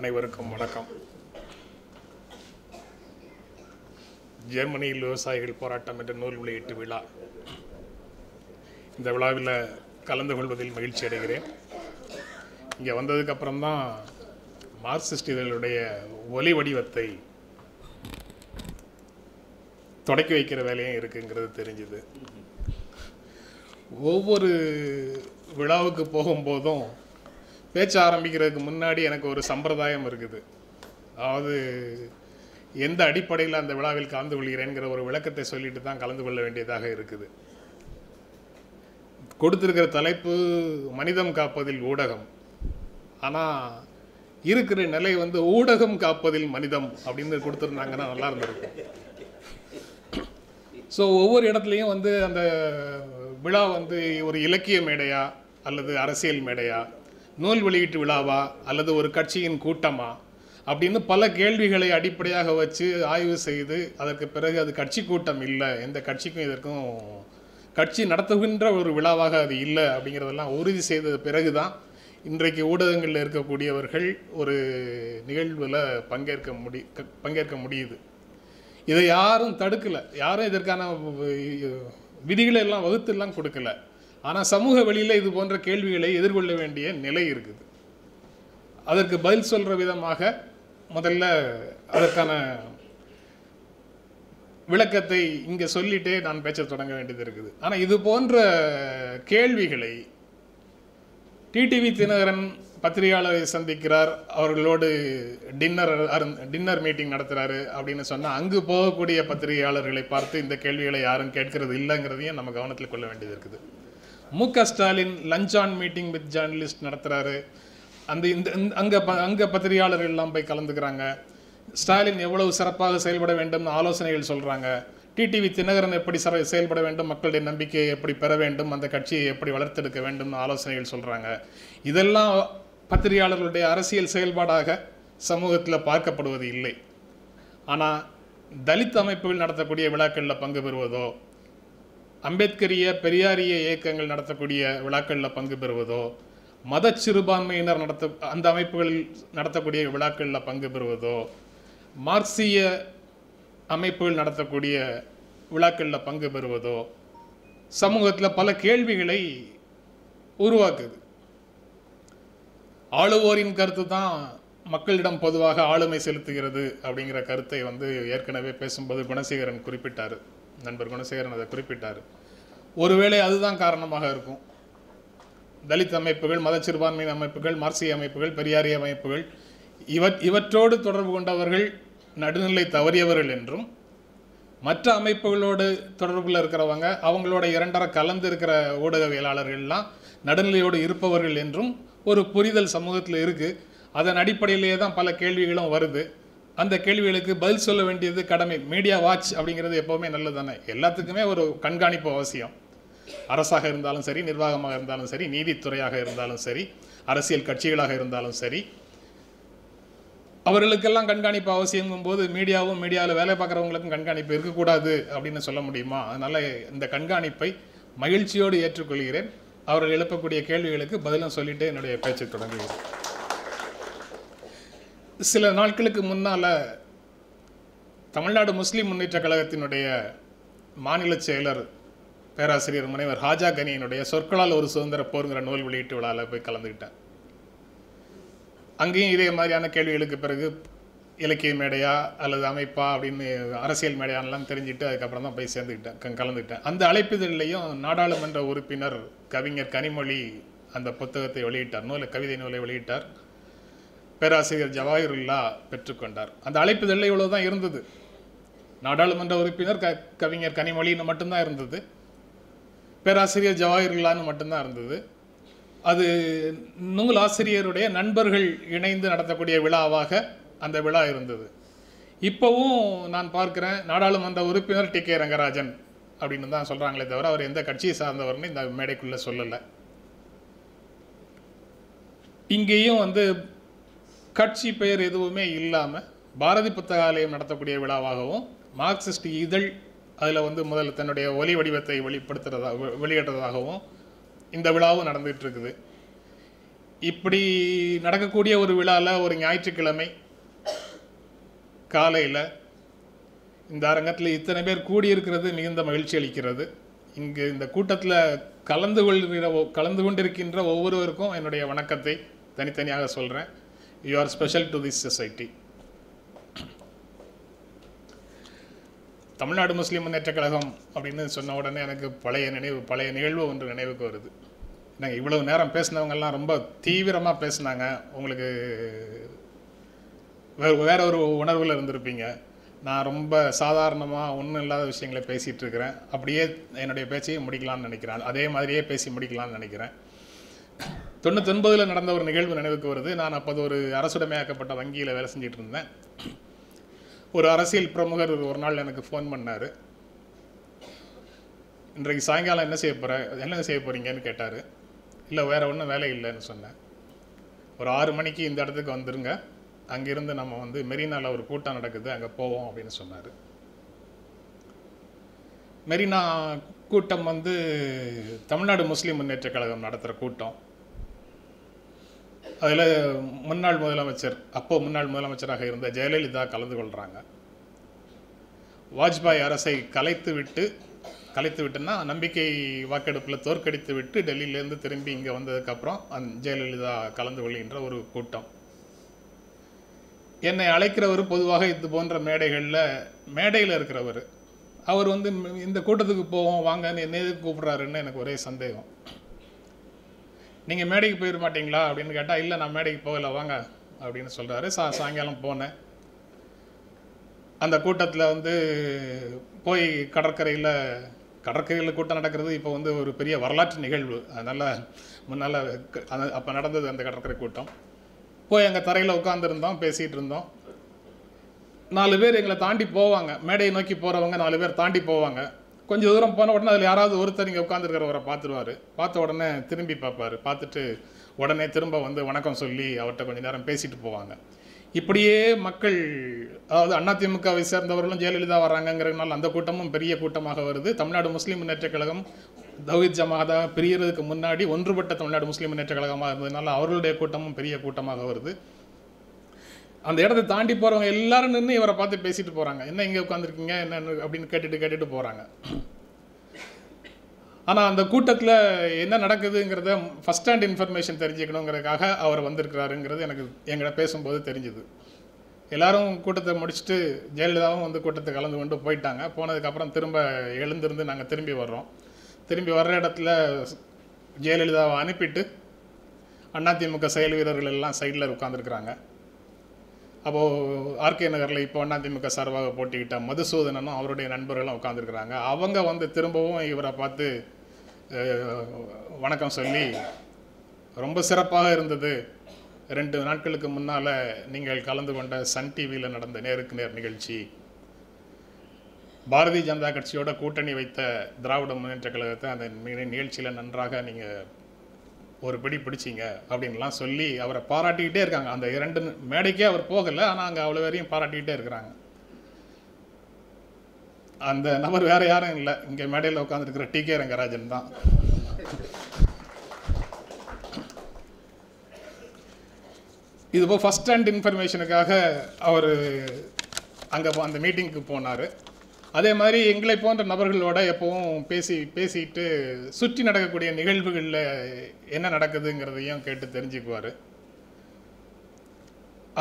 அனைவருக்கும் வணக்கம். ஜெர்மனியில் விவசாயிகள் போராட்டம் என்ற நூல் வெளியீட்டு விழா. இந்த விழாவில் கலந்து கொள்வதில் மகிழ்ச்சி அடைகிறேன். இங்கே வந்ததுக்கப்புறம் தான் மார்க்சிஸ்ட் இதழுடைய ஒலி வடிவத்தை தொடக்கி வைக்கிற வேலையும் இருக்குங்கிறது தெரிஞ்சுது. ஒவ்வொரு விழாவுக்கு போகும்போதும் பேச்ச ஆரம்பிக்கிறதுக்கு முன்னாடி எனக்கு ஒரு சம்பிரதாயம் இருக்குது. அதாவது எந்த அடிப்படையில் அந்த விழாவில் கலந்து கொள்கிறேங்கிற ஒரு விளக்கத்தை சொல்லிட்டு தான் கலந்து கொள்ள வேண்டியதாக இருக்குது. கொடுத்துருக்கிற தலைப்பு மனிதம் காப்பதில் ஊடகம். ஆனால் இருக்கிற நிலை வந்து ஊடகம் காப்பதில் மனிதம் அப்படின்னு கொடுத்துருந்தாங்கன்னா நல்லா இருந்திருக்கும். ஸோ ஒவ்வொரு இடத்துலையும் வந்து அந்த விழா வந்து ஒரு இலக்கிய மேடையா அல்லது அரசியல் மேடையா நூல் வெளியீட்டு விழாவா அல்லது ஒரு கட்சியின் கூட்டமா அப்படின்னு பல கேள்விகளை அடிப்படையாக வச்சு ஆய்வு செய்து அதற்கு பிறகு அது கட்சி கூட்டம் இல்லை. எந்த கட்சிக்கும் இதற்கும் கட்சி நடத்துகின்ற ஒரு விழாவாக அது இல்லை அப்படிங்கிறதெல்லாம் உறுதி செய்த பிறகு தான் இன்றைக்கு ஊடகங்களில் இருக்கக்கூடியவர்கள் ஒரு நிகழ்வில் பங்கேற்க முடி க- பங்கேற்க முடியுது. இதை யாரும் தடுக்கலை. யாரும் இதற்கான விதிகளை எல்லாம் வகுத்தெல்லாம் கொடுக்கல. ஆனால் சமூக வெளியில் இது போன்ற கேள்விகளை எதிர்கொள்ள வேண்டிய நிலை இருக்குது. அதற்கு பதில் சொல்கிற விதமாக முதல்ல அதற்கான விளக்கத்தை இங்கே சொல்லிட்டே நான் பேச்ச தொடங்க வேண்டியது இருக்குது. ஆனால் இது போன்ற கேள்விகளை டிடிவி தினகரன் பத்திரிகையாளரை சந்திக்கிறார். அவர்களோடு டின்னர் டின்னர் மீட்டிங் நடத்துகிறாரு அப்படின்னு சொன்னால் அங்கு போகக்கூடிய பத்திரிகையாளர்களை பார்த்து இந்த கேள்விகளை யாரும் கேட்கறது இல்லைங்கிறதையும் நம்ம கவனத்தில் கொள்ள வேண்டியது இருக்குது. Mu Ka Stalin lunch on meeting with journalist நடத்துகிறாரு அந்த இந்த இந்த- ப அங்கே பத்திரிகையாளர்கள் எல்லாம் போய் கலந்துக்கிறாங்க. ஸ்டாலின் எவ்வளவு சிறப்பாக செயல்பட வேண்டும்னு ஆலோசனைகள் சொல்கிறாங்க டிடிவி தினகரன் எப்படி சர செயல்பட வேண்டும் மக்களுடைய நம்பிக்கையை எப்படி பெற வேண்டும் அந்த கட்சியை எப்படி வளர்த்தெடுக்க வேண்டும்னு ஆலோசனைகள் சொல்கிறாங்க இதெல்லாம் பத்திரிகையாளர்களுடைய அரசியல் செயல்பாடாக சமூகத்தில் பார்க்கப்படுவது இல்லை. ஆனால் தலித் அமைப்புகள் நடத்தக்கூடிய விழாக்களில் பங்கு பெறுவதோ அம்பேத்கரிய பெரியாரிய இயக்கங்கள் நடத்தக்கூடிய விழாக்களில் பங்கு பெறுவதோ மத சிறுபான்மையினர் நடத்த அந்த அமைப்புகளில் நடத்தக்கூடிய விழாக்களில் பங்கு பெறுவதோ மார்க்சிய அமைப்புகள் நடத்தக்கூடிய விழாக்களில் பங்கு பெறுவதோ சமூகத்தில் பல கேள்விகளை உருவாக்குது. ஆளுவோரின் கருத்து தான் மக்களிடம் பொதுவாக ஆளுமை செலுத்துகிறது அப்படிங்கிற கருத்தை வந்து ஏற்கனவே பேசும்போது குணசேகரன் குறிப்பிட்டார். நண்பர் குணசேகரன் அதை குறிப்பிட்டார். ஒருவேளை அதுதான் காரணமாக இருக்கும். தலித் அமைப்புகள் மத அமைப்புகள் மார்க்சிய அமைப்புகள் பெரியாரிய அமைப்புகள் இவற் இவற்றோடு தொடர்பு கொண்டவர்கள் நடுநிலை தவறியவர்கள் என்றும் மற்ற அமைப்புகளோடு தொடர்பில் இருக்கிறவங்க அவங்களோட இரண்டரை கலந்து இருக்கிற ஊடகவியலாளர்கள்லாம் நடுநிலையோடு இருப்பவர்கள் என்றும் ஒரு புரிதல் சமூகத்தில் இருக்குது அதன் அடிப்படையிலேயே தான் பல கேள்விகளும் வருது. அந்த கேள்விகளுக்கு பதில் சொல்ல வேண்டியது கடமை. மீடியா வாட்ச் அப்படிங்கிறது எப்போவுமே நல்லது தானே எல்லாத்துக்குமே ஒரு கண்காணிப்பு அவசியம். அரசாக இருந்தாலும் சரி நிர்வாகமாக இருந்தாலும் சரி நீதித்துறையாக இருந்தாலும் சரி அரசியல் கட்சிகளாக இருந்தாலும் சரி அவர்களுக்கெல்லாம் கண்காணிப்பு அவசியங்கும் போது மீடியாவும் மீடியாவில் வேலை பார்க்குறவங்களுக்கும் கண்காணிப்பு இருக்கக்கூடாது அப்படின்னு சொல்ல முடியுமா? அதனால் இந்த கண்காணிப்பை மகிழ்ச்சியோடு ஏற்றுக்கொள்கிறேன். அவர்கள் எழுப்பக்கூடிய கேள்விகளுக்கு பதிலும் சொல்லிட்டு என்னுடைய பேச்சை தொடங்குகிறேன். சில நாட்களுக்கு முன்னால் தமிழ்நாடு முஸ்லீம் முன்னேற்ற கழகத்தினுடைய மாநில செயலர் பேராசிரியர் முனைவர் ஹாஜா கனியினுடைய சொற்களால் ஒரு சுதந்திர போருங்கிற நூல் வெளியீட்டு விழாவில் போய் கலந்துக்கிட்டேன் அங்கேயும் இதே மாதிரியான கேள்விகளுக்கு பிறகு இலக்கிய மேடையா அல்லது அமைப்பா அப்படின்னு அரசியல் மேடையானலாம் தெரிஞ்சுட்டு அதுக்கப்புறம் தான் போய் சேர்ந்துக்கிட்டேன் கலந்துக்கிட்டேன் அந்த அழைப்புதல்லையும் நாடாளுமன்ற உறுப்பினர் கவிஞர் கனிமொழி அந்த புத்தகத்தை வெளியிட்டார் நூலை கவிதை நூலை வெளியிட்டார். பேராசிரியர் ஜவாஹிருல்லா பெற்றுக்கொண்டார். அந்த அழைப்பிதழில் இவ்வளோ தான் இருந்தது. நாடாளுமன்ற உறுப்பினர் க கவிஞர் கனிமொழின்னு மட்டும்தான் இருந்தது. பேராசிரியர் ஜவாஹிருல்லான்னு மட்டும்தான் இருந்தது. அது நூல் ஆசிரியருடைய நண்பர்கள் இணைந்து நடத்தக்கூடிய விழாவாக அந்த விழா இருந்தது. இப்போவும் நான் பார்க்குறேன் நாடாளுமன்ற உறுப்பினர் டி. கே. ரங்கராஜன் அப்படின்னு தான் சொல்கிறாங்களே தவிர அவர் எந்த கட்சியை சார்ந்தவர்னு இந்த மேடைக்குள்ளே சொல்லலை. இங்கேயும் வந்து கட்சி பெயர் எதுவுமே இல்லாமல் பாரதி புத்தகாலயம் நடத்தக்கூடிய விழாவாகவும் மார்க்சிஸ்ட் இதழ் அதில் வந்து முதல்ல தன்னுடைய ஒலி வடிவத்தை வெளிப்படுத்துறதா வெளியிடுறதாகவும் இந்த விழாவும் நடந்துகிட்டு இருக்குது. இப்படி நடக்கக்கூடிய ஒரு விழாவில் ஒரு ஞாயிற்றுக்கிழமை காலையில் இந்த அரங்கத்தில் இத்தனை பேர் கூடியிருக்கிறது மிகுந்த மகிழ்ச்சி அளிக்கிறது. இங்கு இந்த கூட்டத்தில் கலந்து கொள்கிற கலந்து கொண்டிருக்கின்ற ஒவ்வொருவருக்கும் என்னுடைய வணக்கத்தை தனித்தனியாக சொல்கிறேன் you are special to this society Tamil Nadu Muslim Munnetra Kazhagam அப்படின்னு சொன்ன உடனே எனக்கு பழைய நினைவு பழைய நிகழ்வு ஒன்று நினைவுக்கு வருது. நாங்கள் இவ்வளவு நேரம் பேசினவங்கெல்லாம் ரொம்ப தீவிரமாக பேசினாங்க. உங்களுக்கு வேறு வேற ஒரு உணர்வில் இருந்திருப்பீங்க. நான் ரொம்ப சாதாரணமாக ஒன்றும் இல்லாத விஷயங்களை பேசிகிட்டு இருக்கிறேன். அப்படியே என்னுடைய பேச்சையும் முடிக்கலாம்னு நினைக்கிறேன். அதே மாதிரியே பேசி முடிக்கலாம்னு நினைக்கிறேன். தொண்ணூத்தொன்பதில் நடந்த ஒரு நிகழ்வு நினைவுக்கு வருது. நான் அப்போது ஒரு அரசுடைமையாக்கப்பட்ட வங்கியில் வேலை செஞ்சுட்டு இருந்தேன். ஒரு அரசியல் பிரமுகர் ஒரு நாள் எனக்கு ஃபோன் பண்ணார். இன்றைக்கு சாயங்காலம் என்ன செய்ய போகிற என்ன செய்ய போகிறீங்கன்னு கேட்டார். இல்லை வேறு ஒன்றும் வேலை இல்லைன்னு சொன்னேன். ஒரு ஆறு மணிக்கு இந்த இடத்துக்கு வந்துருங்க. அங்கேருந்து நம்ம வந்து மெரினாவில் ஒரு கூட்டம் நடக்குது. அங்கே போவோம் அப்படின்னு சொன்னார். மெரினா கூட்டம் வந்து தமிழ்நாடு முஸ்லீம் முன்னேற்றக் கழகம் நடத்துகிற கூட்டம். அதில் முன்னாள் முதலமைச்சர் அப்போ முன்னாள் முதலமைச்சராக இருந்த ஜெயலலிதா கலந்து கொள்கிறாங்க வாஜ்பாய் அரசை கலைத்து விட்டு கலைத்து விட்டுன்னா நம்பிக்கை வாக்கெடுப்பில் தோற்கடித்து விட்டு டெல்லியிலேருந்து திரும்பி இங்கே வந்ததுக்கப்புறம் அந் ஜெயலலிதா கலந்து கொள்கின்ற ஒரு கூட்டம். என்னை அழைக்கிறவர் பொதுவாக இது போன்ற மேடைகளில் மேடையில் இருக்கிறவர். அவர் வந்து இந்த கூட்டத்துக்கு போவோம் வாங்கன்னு என்ன எதுக்கு கூப்பிட்றாருன்னு எனக்கு ஒரே சந்தேகம். நீங்கள் மேடைக்கு போயிட மாட்டீங்களா அப்படின்னு கேட்டால் இல்லை நான் மேடைக்கு போகல வாங்க அப்படின்னு சொல்கிறாரு சா சாயங்காலம் போனேன். அந்த கூட்டத்தில் வந்து போய் கடற்கரையில் கடற்கரையில் கூட்டம் நடக்கிறது இப்போ வந்து ஒரு பெரிய வரலாற்று நிகழ்வு. அதனால் முன்னால் அப்போ நடந்தது அந்த கடற்கரை கூட்டம். போய் அங்கே தரையில் உட்காந்துருந்தோம் பேசிகிட்டு இருந்தோம். நாலு பேர் எங்களை தாண்டி போவாங்க. மேடையை நோக்கி போகிறவங்க நாலு பேர் தாண்டி போவாங்க. கொஞ்சம் தூரம் போன உடனே அதில் யாராவது ஒருத்தர் இங்கே உட்காந்துருக்கிறவரை பார்த்துருவார். பார்த்த உடனே திரும்பி பார்ப்பாரு. பார்த்துட்டு உடனே திரும்ப வந்து வணக்கம் சொல்லி அவர்கிட்ட கொஞ்ச நேரம் பேசிட்டு போவாங்க. இப்படியே மக்கள் அதாவது அதிமுகவை சேர்ந்தவர்களும் ஜெயலலிதா வராங்கங்கிறதுனால அந்த கூட்டமும் பெரிய கூட்டமாக வருது. தமிழ்நாடு முஸ்லீம் முன்னேற்ற கழகம் தௌஹித் ஜமாதா பிரியறதுக்கு முன்னாடி ஒன்றுபட்ட தமிழ்நாடு முஸ்லீம் முன்னேற்ற கழகமாக இருந்ததுனால அவர்களுடைய கூட்டமும் பெரிய கூட்டமாக வருது. அந்த இடத்தை தாண்டி போகிறவங்க எல்லாரும் நின்று இவரை பார்த்து பேசிட்டு போகிறாங்க என்ன இங்கே உட்காந்துருக்கீங்க என்னன்னு அப்படின்னு கேட்டுட்டு கேட்டுட்டு போகிறாங்க ஆனால் அந்த கூட்டத்தில் என்ன நடக்குதுங்கிறத ஃபஸ்ட் ஹேண்ட் இன்ஃபர்மேஷன் தெரிஞ்சுக்கணுங்கிறதுக்காக அவர் வந்திருக்கிறாருங்கிறது எனக்கு எங்கிட்ட பேசும்போது தெரிஞ்சுது. எல்லாரும் கூட்டத்தை முடிச்சுட்டு ஜெயலலிதாவும் வந்து கூட்டத்தை கலந்து கொண்டு போயிட்டாங்க. போனதுக்கப்புறம் திரும்ப எழுந்திருந்து நாங்கள் திரும்பி வர்றோம். திரும்பி வர்ற இடத்துல ஜெயலலிதாவை அனுப்பிட்டு அதிமுக செயல் வீரர்கள் எல்லாம் சைடில் உட்காந்துருக்குறாங்க அப்போது ஆர்கே நகரில் இப்போ அதிமுக சார்பாக போட்டிக்கிட்ட மதுசூதனனும் அவருடைய நண்பர்களும் உட்காந்துருக்குறாங்க அவங்க வந்து திரும்பவும் இவரை பார்த்து வணக்கம் சொல்லி ரொம்ப சிறப்பாக இருந்தது. ரெண்டு நாட்களுக்கு முன்னால் நீங்கள் கலந்து கொண்ட சன் டிவியில் நடந்த நேருக்கு நேர் நிகழ்ச்சி. பாரதிய ஜனதா கட்சியோட கூட்டணி வைத்த திராவிட முன்னேற்ற கழகத்தை அந்த நிகழ்ச்சியில் நன்றாக நீங்கள் ஒரு பிடி பிடிச்சிங்க அப்படின்லாம் சொல்லி அவரை பாராட்டிக்கிட்டே இருக்காங்க. அந்த இரண்டு மேடைக்கே அவர் போகலை ஆனால் அங்கே அவ்வளோ வரையும் பாராட்டிக்கிட்டே இருக்கிறாங்க. அந்த நபர் வேற யாரும் இல்லை. இங்கே மேடையில் உட்காந்துருக்கிற டி. கே. ரங்கராஜன் தான். இது போக ஃபஸ்ட் ஹேண்ட் இன்ஃபர்மேஷனுக்காக அவர் அங்கே அந்த மீட்டிங்க்கு போனார். அதே மாதிரி எங்களை போன்ற நபர்களோட எப்பவும் பேசி பேசிட்டு சுற்றி நடக்கக்கூடிய நிகழ்வுகளில் என்ன நடக்குதுங்கிறதையும் கேட்டு தெரிஞ்சுக்குவார்.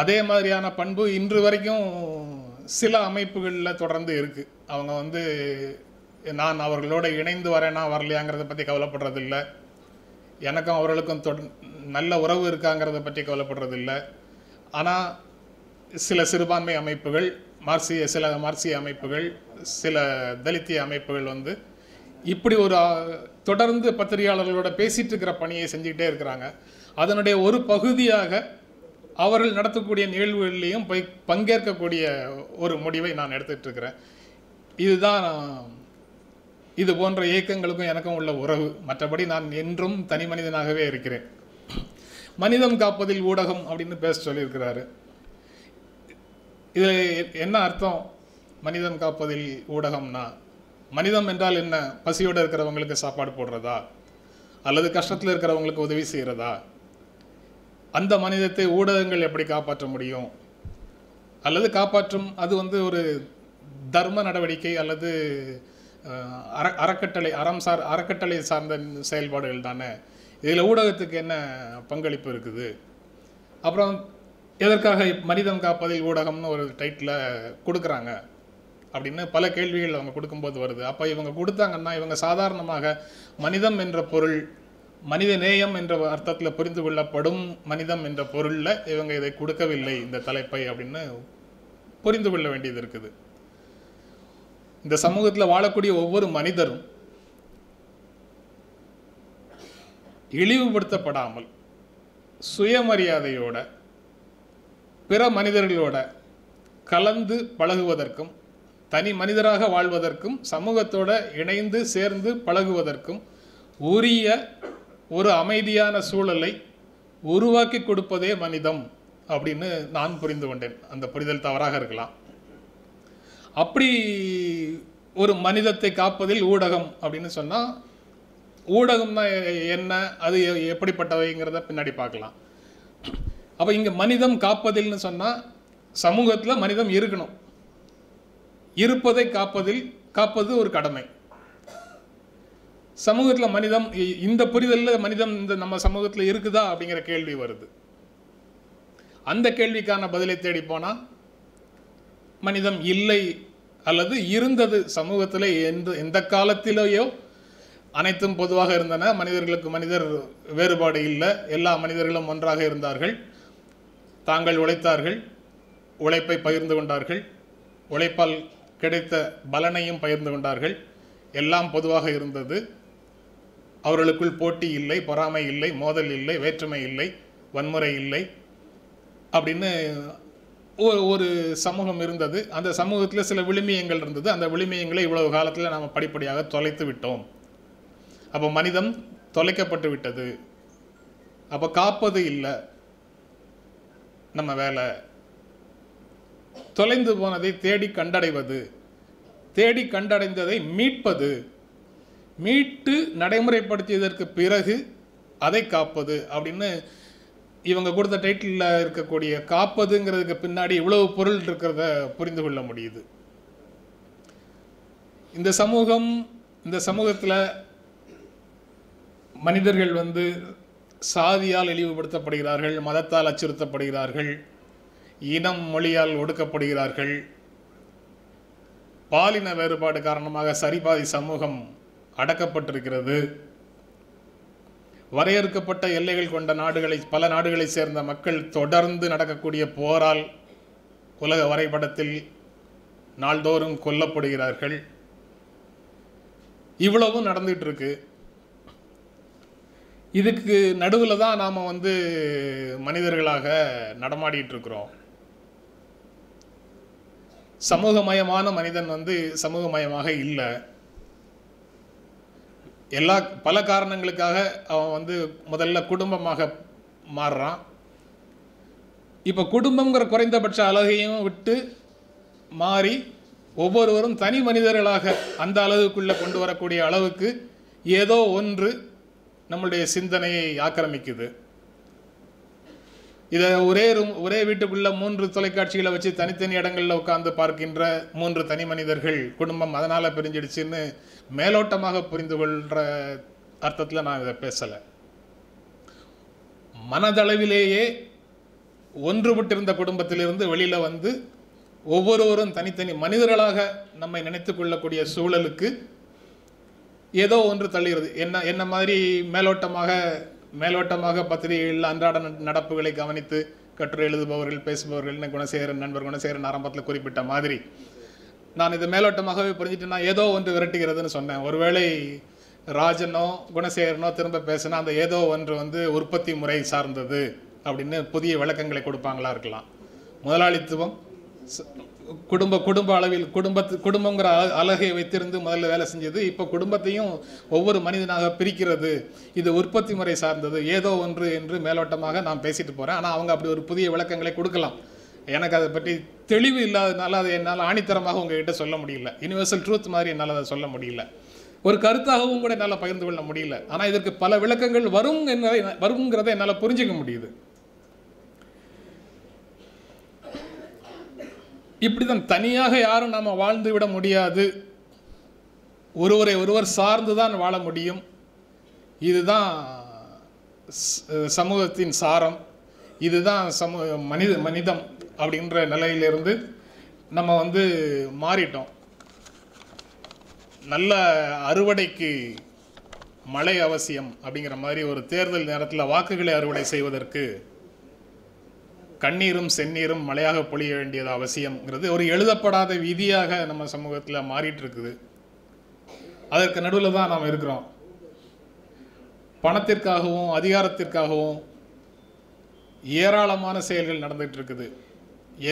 அதே மாதிரியான பண்பு இன்று வரைக்கும் சில அமைப்புகளில் தொடர்ந்து இருக்குது அவங்க வந்து நான் அவர்களோட இணைந்து வரேனா வரலையாங்கிறத பற்றி கவலைப்படுறதில்ல. எனக்கும் அவர்களுக்கும் தொட நல்ல உறவு இருக்காங்கிறத பற்றி கவலைப்படுறதில்ல. ஆனால் சில சிறுபான்மை அமைப்புகள் மார்க்சிய சில மார்க்சிய அமைப்புகள் சில தலித்திய அமைப்புகள் வந்து இப்படி ஒரு தொடர்ந்து பத்திரிகையாளர்களோட பேசிகிட்டு இருக்கிற பணியை செஞ்சுக்கிட்டே இருக்கிறாங்க. அதனுடைய ஒரு பகுதியாக அவர்கள் நடத்தக்கூடிய நிகழ்வுகளிலையும் போய் பங்கேற்கக்கூடிய ஒரு முடிவை நான் எடுத்துகிட்டு இருக்கிறேன் இதுதான் இது போன்ற இயக்கங்களுக்கும் எனக்கும் உள்ள உறவு. மற்றபடி நான் என்றும் தனி மனிதனாகவே இருக்கிறேன். மனிதம் காப்பதில் ஊடகம் அப்படின்னு பேச சொல்லியிருக்கிறாரு. இதில் என்ன அர்த்தம்? மனிதம் காப்பதில் ஊடகம்னா மனிதம் என்றால் என்ன? பசியோடு இருக்கிறவங்களுக்கு சாப்பாடு போடுறதா? அல்லது கஷ்டத்தில் இருக்கிறவங்களுக்கு உதவி செய்கிறதா அந்த மனிதத்தை ஊடகங்கள் எப்படி காப்பாற்ற முடியும்? அல்லது காப்பாற்றும் அது வந்து ஒரு தர்ம நடவடிக்கை அல்லது அற அறக்கட்டளை அறம் சார் அறக்கட்டளை சார்ந்த செயல்பாடுகள் தானே? இதில் ஊடகத்துக்கு என்ன பங்களிப்பு இருக்குது? அப்புறம் எதற்காக மனிதம் காப்பதில் ஊடகம்னு ஒரு டைட்டில் கொடுக்குறாங்க? அப்படின்னு பல கேள்விகள் அவங்க கொடுக்கும்போது வருது. அப்போ இவங்க கொடுத்தாங்கன்னா இவங்க சாதாரணமாக மனிதம் என்ற பொருள் மனித நேயம் என்ற அர்த்தத்தில் புரிந்து கொள்ளப்படும் மனிதம் என்ற பொருளில் இவங்க இதை கொடுக்கவில்லை இந்த தலைப்பை அப்படின்னு புரிந்து கொள்ள வேண்டியது இருக்குது. இந்த சமூகத்தில் வாழக்கூடிய ஒவ்வொரு மனிதரும் இழிவுபடுத்தப்படாமல் சுயமரியாதையோட பிற மனிதர்களோட கலந்து பழகுவதற்கும் தனி மனிதராக வாழ்வதற்கும் சமூகத்தோட இணைந்து சேர்ந்து பழகுவதற்கும் உரிய ஒரு அமைதியான சூழலை உருவாக்கி கொடுப்பதே மனிதம் அப்படின்னு நான் புரிந்து கொண்டேன். அந்த புரிதல் தவறாக இருக்கலாம். அப்படி ஒரு மனிதத்தை காப்பதில் ஊடகம் அப்படின்னு சொன்னால் ஊடகம்னா என்ன அது எ- எப்படிப்பட்டவைங்கிறத பின்னாடி பார்க்கலாம். அப்போ இங்கே மனிதம் காப்பதில்னு சொன்னால் சமூகத்தில் மனிதம் இருக்கணும். இருப்பதை காப்பதில் காப்பது ஒரு கடமை. சமூகத்தில் மனிதம் இ- இந்த புரிதலில் மனிதம் இந்த நம்ம சமூகத்தில் இருக்குதா அப்படிங்கிற கேள்வி வருது. அந்த கேள்விக்கான பதிலை தேடி போனால் மனிதம் இல்லை அல்லது இருந்தது சமூகத்தில் எந்த எந்த காலத்திலேயோ அனைத்தும் பொதுவாக இருந்தன. மனிதர்களுக்கு மனிதர் வேறுபாடு இல்லை. எல்லா மனிதர்களும் ஒன்றாக இருந்தார்கள். தாங்கள் உழைத்தார்கள் உழைப்பை பகிர்ந்து கொண்டார்கள் உழைப்பால் கிடைத்த பலனையும் பகிர்ந்து கொண்டார்கள். எல்லாம் பொதுவாக இருந்தது. அவர்களுக்குள் போட்டி இல்லை பொறாமை இல்லை மோதல் இல்லை வேற்றுமை இல்லை வன்முறை இல்லை அப்படின்னு ஒரு ஒரு சமூகம் இருந்தது. அந்த சமூகத்தில் சில விழுமியங்கள் இருந்தது. அந்த விழுமியங்களை இவ்வளவு காலத்தில் நாம் படிப்படியாக தொலைத்து விட்டோம். அப்போ மனிதம் தொலைக்கப்பட்டு விட்டது. அப்போ காப்பது இல்லை. நம்ம வேலை. தொலைந்து போனதை தேடி கண்டடைவது. தேடி கண்டடைந்ததை மீட்பது. மீட்டு நடைமுறைப்படுத்தியதற்கு பிறகு அதை காப்பது அப்படின்னு இவங்க கொடுத்த டைட்டிலில் இருக்கக்கூடிய காப்பதுங்கிறதுக்கு பின்னாடி இவ்வளவு பொருள் இருக்கிறத புரிந்து கொள்ள முடியுது. இந்த சமூகம் இந்த சமூகத்தில் மனிதர்கள் வந்து சாதியால் இழிவுபடுத்தப்படுகிறார்கள் மதத்தால் அச்சுறுத்தப்படுகிறார்கள் இனம் மொழியால் ஒடுக்கப்படுகிறார்கள். பாலின வேறுபாடு காரணமாக சரிபாதி சமூகம் அடக்கப்பட்டிருக்கிறது. வரையறுக்கப்பட்ட எல்லைகள் கொண்ட நாடுகளை பல நாடுகளைச் சேர்ந்த மக்கள் தொடர்ந்து நடக்கக்கூடிய போரால் உலக வரைபடத்தில் நாள்தோறும் கொல்லப்படுகிறார்கள். இவ்வளவும் நடந்துகிட்டு இருக்கு இதுக்கு நடுவில் தான் நாம் வந்து மனிதர்களாக நடமாடிட்டு இருக்கிறோம் சமூகமயமான மனிதன் வந்து சமூகமயமாக இல்லை. எல்லா பல காரணங்களுக்காக அவன் வந்து முதல்ல குடும்பமாக மாறுறான். இப்போ குடும்பங்கிற குறைந்தபட்ச அழகையும் விட்டு மாறி ஒவ்வொருவரும் தனி மனிதர்களாக அந்த அளவுக்குள்ளே கொண்டு வரக்கூடிய அளவுக்கு ஏதோ ஒன்று நம்மளுடைய சிந்தனையை ஆக்கிரமிக்குது. இதை ஒரே ரூம் ஒரே வீட்டுக்குள்ள மூன்று தொலைக்காட்சிகளை வச்சு தனித்தனி இடங்களில் உட்கார்ந்து பார்க்கின்ற மூன்று தனி மனிதர்கள் குடும்பம் அதனால் பிரிஞ்சிடுச்சுன்னு மேலோட்டமாக புரிந்து கொள்கிற அர்த்தத்தில் நான் இதை பேசலை. மனதளவிலேயே ஒன்றுபட்டிருந்த குடும்பத்திலிருந்து வெளியில் வந்து ஒவ்வொருவரும் தனித்தனி மனிதர்களாக நம்மை நினைத்து கொள்ளக்கூடிய சூழலுக்கு ஏதோ ஒன்று தள்ளுகிறது. என்ன என்ன மாதிரி மேலோட்டமாக மேலோட்டமாக பத்திரிகைகளில் அன்றாட நடப்புகளை கவனித்து கட்டுரை எழுதுபவர்கள் பேசுபவர்கள் குணசேகரன் நண்பர் குணசேகரன் ஆரம்பத்தில் குறிப்பிட்ட மாதிரி. நான் இது மேலோட்டமாகவே புரிஞ்சுட்டேன்னா ஏதோ ஒன்று விரட்டுகிறதுன்னு சொன்னேன். ஒருவேளை ராஜனோ குணசேகரனோ திரும்ப பேசினா அந்த ஏதோ ஒன்று வந்து உற்பத்தி முறை சார்ந்தது அப்படின்னு புதிய விளக்கங்களை கொடுப்பாங்களா இருக்கலாம். முதலாளித்துவம் குடும்ப குடும்ப அளவில் குடும்பத்து குடும்பங்கிற அழகை அலகை வைத்திருந்து முதல்ல வேலை செஞ்சது. இப்போ குடும்பத்தையும் ஒவ்வொரு மனிதனாக பிரிக்கிறது. இது உற்பத்தி முறை சார்ந்தது. ஏதோ ஒன்று என்று மேலோட்டமாக நான் பேசிட்டு போகிறேன் ஆனால் அவங்க அப்படி ஒரு புதிய விளக்கங்களை கொடுக்கலாம். எனக்கு அதை பற்றி தெளிவு இல்லாததுனால அதை என்னால் ஆணித்தரமாக உங்ககிட்ட சொல்ல முடியல. யுனிவர்சல் ட்ரூத் மாதிரி என்னால் அதை சொல்ல முடியல. ஒரு கருத்தாகவும் கூட என்னால் பகிர்ந்து கொள்ள முடியல. ஆனால் இதற்கு பல விளக்கங்கள் வரும் என்பதை வருங்கிறதை என்னால் புரிஞ்சுக்க முடியுது. இப்படி தான் தனியாக யாரும் நாம் வாழ்ந்து விட முடியாது. ஒருவரை ஒருவர் சார்ந்து தான் வாழ முடியும். இதுதான் சமூகத்தின் சாரம். இதுதான் சமூ மனித மனிதம் அப்படின்ற நிலையிலிருந்து நம்ம வந்து மாறிட்டோம். நல்ல அறுவடைக்கு மழை அவசியம் அப்படிங்கிற மாதிரி ஒரு தேர்தல் நேரத்தில் வாக்குகளை அறுவடை செய்வதற்கு கண்ணீரும் செந்நீரும் மழையாக பொழிய வேண்டியது அவசியம்ங்கிறது ஒரு எழுதப்படாத விதியாக நம்ம சமூகத்தில் மாறிட்டு இருக்குது அதற்கு நடுவில் தான் நாம் இருக்கிறோம். பணத்திற்காகவும் அதிகாரத்திற்காகவும் ஏராளமான செயல்கள் நடந்துகிட்டு இருக்குது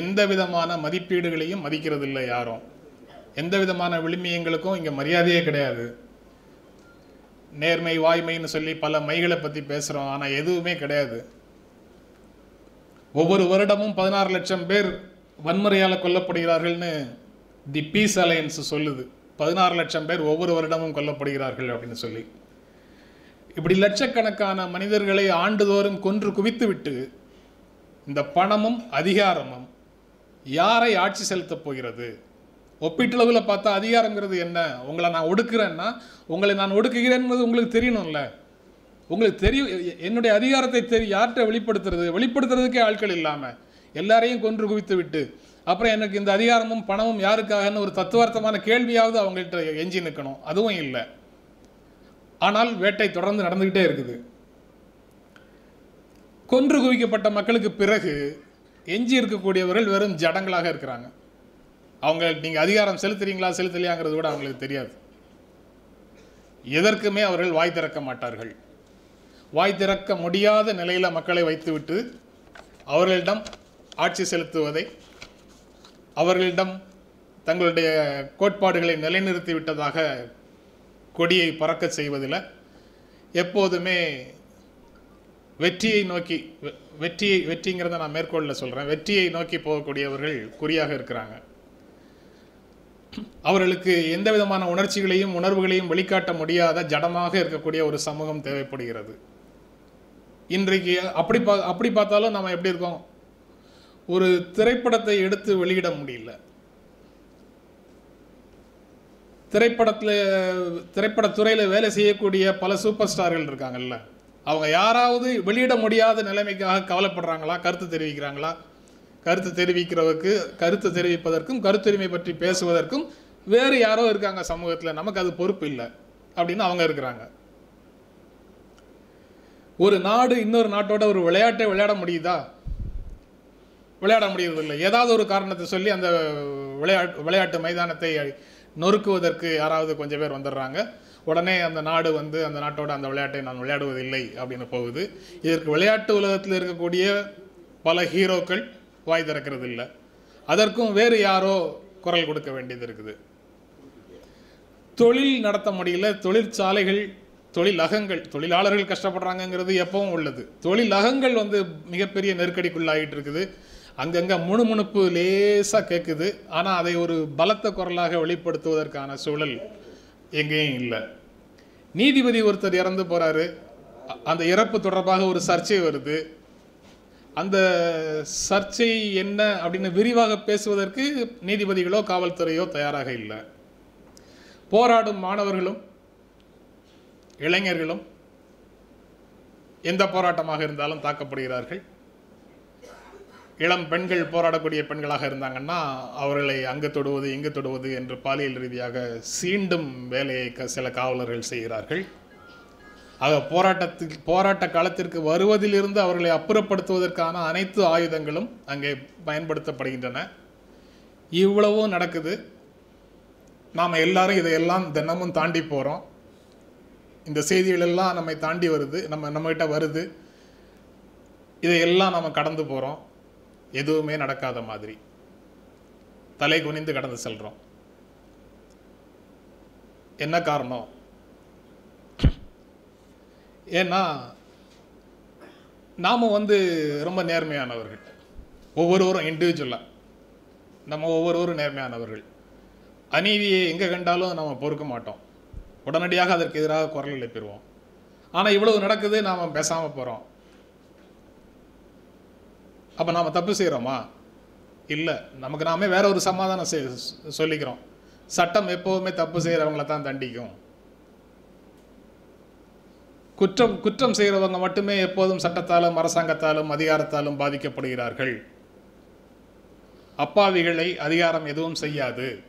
எந்த விதமான மதிப்பீடுகளையும் மதிக்கிறது இல்லை யாரும். எந்த விதமான விழுமியங்களுக்கும் இங்கே மரியாதையே கிடையாது. நேர்மை வாய்மைன்னு சொல்லி பல மைகளை பற்றி பேசுகிறோம் ஆனால் எதுவுமே கிடையாது. ஒவ்வொரு வருடமும் பதினாறு லட்சம் பேர் வன்முறையால் கொல்லப்படுகிறார்கள்னு தி பீஸ் அலையன்ஸ் சொல்லுது. பதினாறு லட்சம் பேர் ஒவ்வொரு வருடமும் கொல்லப்படுகிறார்கள் அப்படின்னு சொல்லி. இப்படி லட்சக்கணக்கான மனிதர்களை ஆண்டுதோறும் கொன்று குவித்துவிட்டு இந்த பணமும் அதிகாரமும் யாரை ஆட்சி செலுத்தப் போகிறது? ஒப்பீட்டளவில் பார்த்தா அதிகாரங்கிறது என்ன? உங்களை நான் ஒடுக்குறேன்னா உங்களை நான் ஒடுக்குகிறேன்றது உங்களுக்கு தெரியணும்ல. உங்களுக்கு தெரியும் என்னுடைய அதிகாரத்தை தெரியும் யார்கிட்ட வெளிப்படுத்துறது? வெளிப்படுத்துறதுக்கே ஆட்கள் இல்லாமல் எல்லாரையும் கொன்று குவித்து விட்டு அப்புறம் எனக்கு இந்த அதிகாரமும் பணமும் யாருக்காகன்னு ஒரு தத்துவார்த்தமான கேள்வியாவது அவங்கள்ட்ட எஞ்சி நிற்கணும் அதுவும் இல்லை. ஆனால் வேட்டை தொடர்ந்து நடந்துக்கிட்டே இருக்குது. கொன்று குவிக்கப்பட்ட மக்களுக்கு பிறகு எஞ்சி இருக்கக்கூடியவர்கள் வெறும் ஜடங்களாக இருக்கிறாங்க. அவங்க நீங்கள் அதிகாரம் செலுத்துறீங்களா செலுத்தலையாங்கிறது கூட அவங்களுக்கு தெரியாது. எதற்குமே அவர்கள் வாய் திறக்க மாட்டார்கள். வாய் திறக்க முடியாத நிலையில் மக்களை வைத்துவிட்டு அவர்களிடம் ஆட்சி செலுத்துவதை அவர்களிடம் தங்களுடைய கோட்பாடுகளை நிலைநிறுத்தி விட்டதாக கொடியை பறக்கச் செய்வதில் எப்போதுமே வெற்றியை நோக்கி வெ- வெற்றியை வெற்றிங்கிறத நான் மேற்கோளில் சொல்கிறேன் வெற்றியை நோக்கி போகக்கூடியவர்கள் குறியாக இருக்கிறாங்க. அவர்களுக்கு எந்த விதமான உணர்ச்சிகளையும் உணர்வுகளையும் வெளிக்காட்ட முடியாத ஜடமாக இருக்கக்கூடிய ஒரு சமூகம் தேவைப்படுகிறது. இன்றைக்கு அப்படி பா அப்படி பார்த்தாலும் நம்ம எப்படி இருக்கோம்? ஒரு திரைப்படத்தை எடுத்து வெளியிட முடியல. திரைப்படத்தில் திரைப்படத்துறையில் வேலை செய்யக்கூடிய பல சூப்பர் ஸ்டார்கள் இருக்காங்கல்ல. அவங்க யாராவது வெளியிட முடியாத நிலைமைக்காக கவலைப்படுறாங்களா? கருத்து தெரிவிக்கிறாங்களா? கருத்து தெரிவிக்கிறவருக்கு கருத்து தெரிவிப்பதற்கும் கருத்துரிமை பற்றி பேசுவதற்கும் வேறு யாரோ இருக்காங்க சமூகத்தில். நமக்கு அது பொறுப்பு இல்லை. அப்படின்னு அவங்க இருக்கிறாங்க. ஒரு நாடு இன்னொரு நாட்டோட ஒரு விளையாட்டை விளையாட முடியுதா? விளையாட முடியறதில்லை. ஏதாவது ஒரு காரணத்தை சொல்லி அந்த விளையாட்டு விளையாட்டு மைதானத்தை நொறுக்குவதற்கு யாராவது கொஞ்சம் பேர் வந்துடுறாங்க. உடனே அந்த நாடு வந்து அந்த நாட்டோட அந்த விளையாட்டை நான் விளையாடுவதில்லை அப்படின்னு போகுது. இதற்கு விளையாட்டு உலகத்தில் இருக்கக்கூடிய பல ஹீரோக்கள் வாய் திறக்கிறது இல்லை அதற்கும் வேறு யாரோ குரல் கொடுக்க வேண்டியது இருக்குது. தொழில் நடத்த முடியல. தொழிற்சாலைகள் தொழிலகங்கள் தொழிலாளர்கள் கஷ்டப்படுறாங்கங்கிறது எப்பவும் உள்ளது. தொழிலகங்கள் வந்து மிகப்பெரிய நெருக்கடிக்குள்ளாகிட்டு இருக்குது அங்கங்கே முணுமுணுப்பு லேசாக கேட்குது ஆனால் அதை ஒரு பலத்த குரலாக வெளிப்படுத்துவதற்கான சூழல் எங்கேயும் இல்லை. நீதிபதி ஒருத்தர் இறந்து போகிறாரு அந்த இறப்பு தொடர்பாக ஒரு சர்ச்சை வருது. அந்த சர்ச்சை என்ன அப்படின்னு விரிவாக பேசுவதற்கு நீதிபதிகளோ காவல்துறையோ தயாராக இல்லை. போராடும் மாணவர்களும் இளைஞர்களும் எந்த போராட்டமாக இருந்தாலும் தாக்கப்படுகிறார்கள். இளம் பெண்கள் போராடக்கூடிய பெண்களாக இருந்தாங்கன்னா அவர்களை அங்கு தொடுவது இங்கு தொடுவது என்று பாலியல் ரீதியாக சீண்டும் வேலையை க- சில காவலர்கள் செய்கிறார்கள். ஆக போராட்டத்தில் போராட்ட காலத்திற்கு வருவதிலிருந்து அவர்களை அப்புறப்படுத்துவதற்கான அனைத்து ஆயுதங்களும் அங்கே பயன்படுத்தப்படுகின்றன. இவ்வளவும் நடக்குது. நாம் எல்லாரும் இதையெல்லாம் தினமும் தாண்டி போகிறோம் இந்த செய்திகள் எல்லாம் நம்மை தாண்டி வருது நம்ம நம்மகிட்ட வருது. இதையெல்லாம் நம்ம கடந்து போகிறோம் எதுவுமே நடக்காத மாதிரி. தலை குனிந்து கடந்து செல்கிறோம் என்ன காரணம்? ஏன்னா நாம் வந்து ரொம்ப நேர்மையானவர்கள். ஒவ்வொருவரும் இண்டிவிஜுவலாக நம்ம ஒவ்வொருவரும் நேர்மையானவர்கள். அநீதியை எங்கே கண்டாலும் நம்ம பொறுக்க மாட்டோம். உடனடியாக அதற்கு எதிராக குரல் எழுப்பிடுவோம் ஆனால் இவ்வளவு நடக்குது நாம் பேசாமல் போகிறோம் அப்போ நாம் தப்பு செய்கிறோமா இல்லை. நமக்கு நாமே வேற ஒரு சமாதானம் செய்- சொல்லிக்கிறோம். சட்டம் எப்போவுமே தப்பு செய்கிறவங்கள தான் தண்டிக்கும். குற்றம் குற்றம் செய்கிறவங்க மட்டுமே எப்போதும் சட்டத்தாலும் அரசாங்கத்தாலும் அதிகாரத்தாலும் பாதிக்கப்படுகிறார்கள். அப்பாவிகளை அதிகாரம் எதுவும் செய்யாது.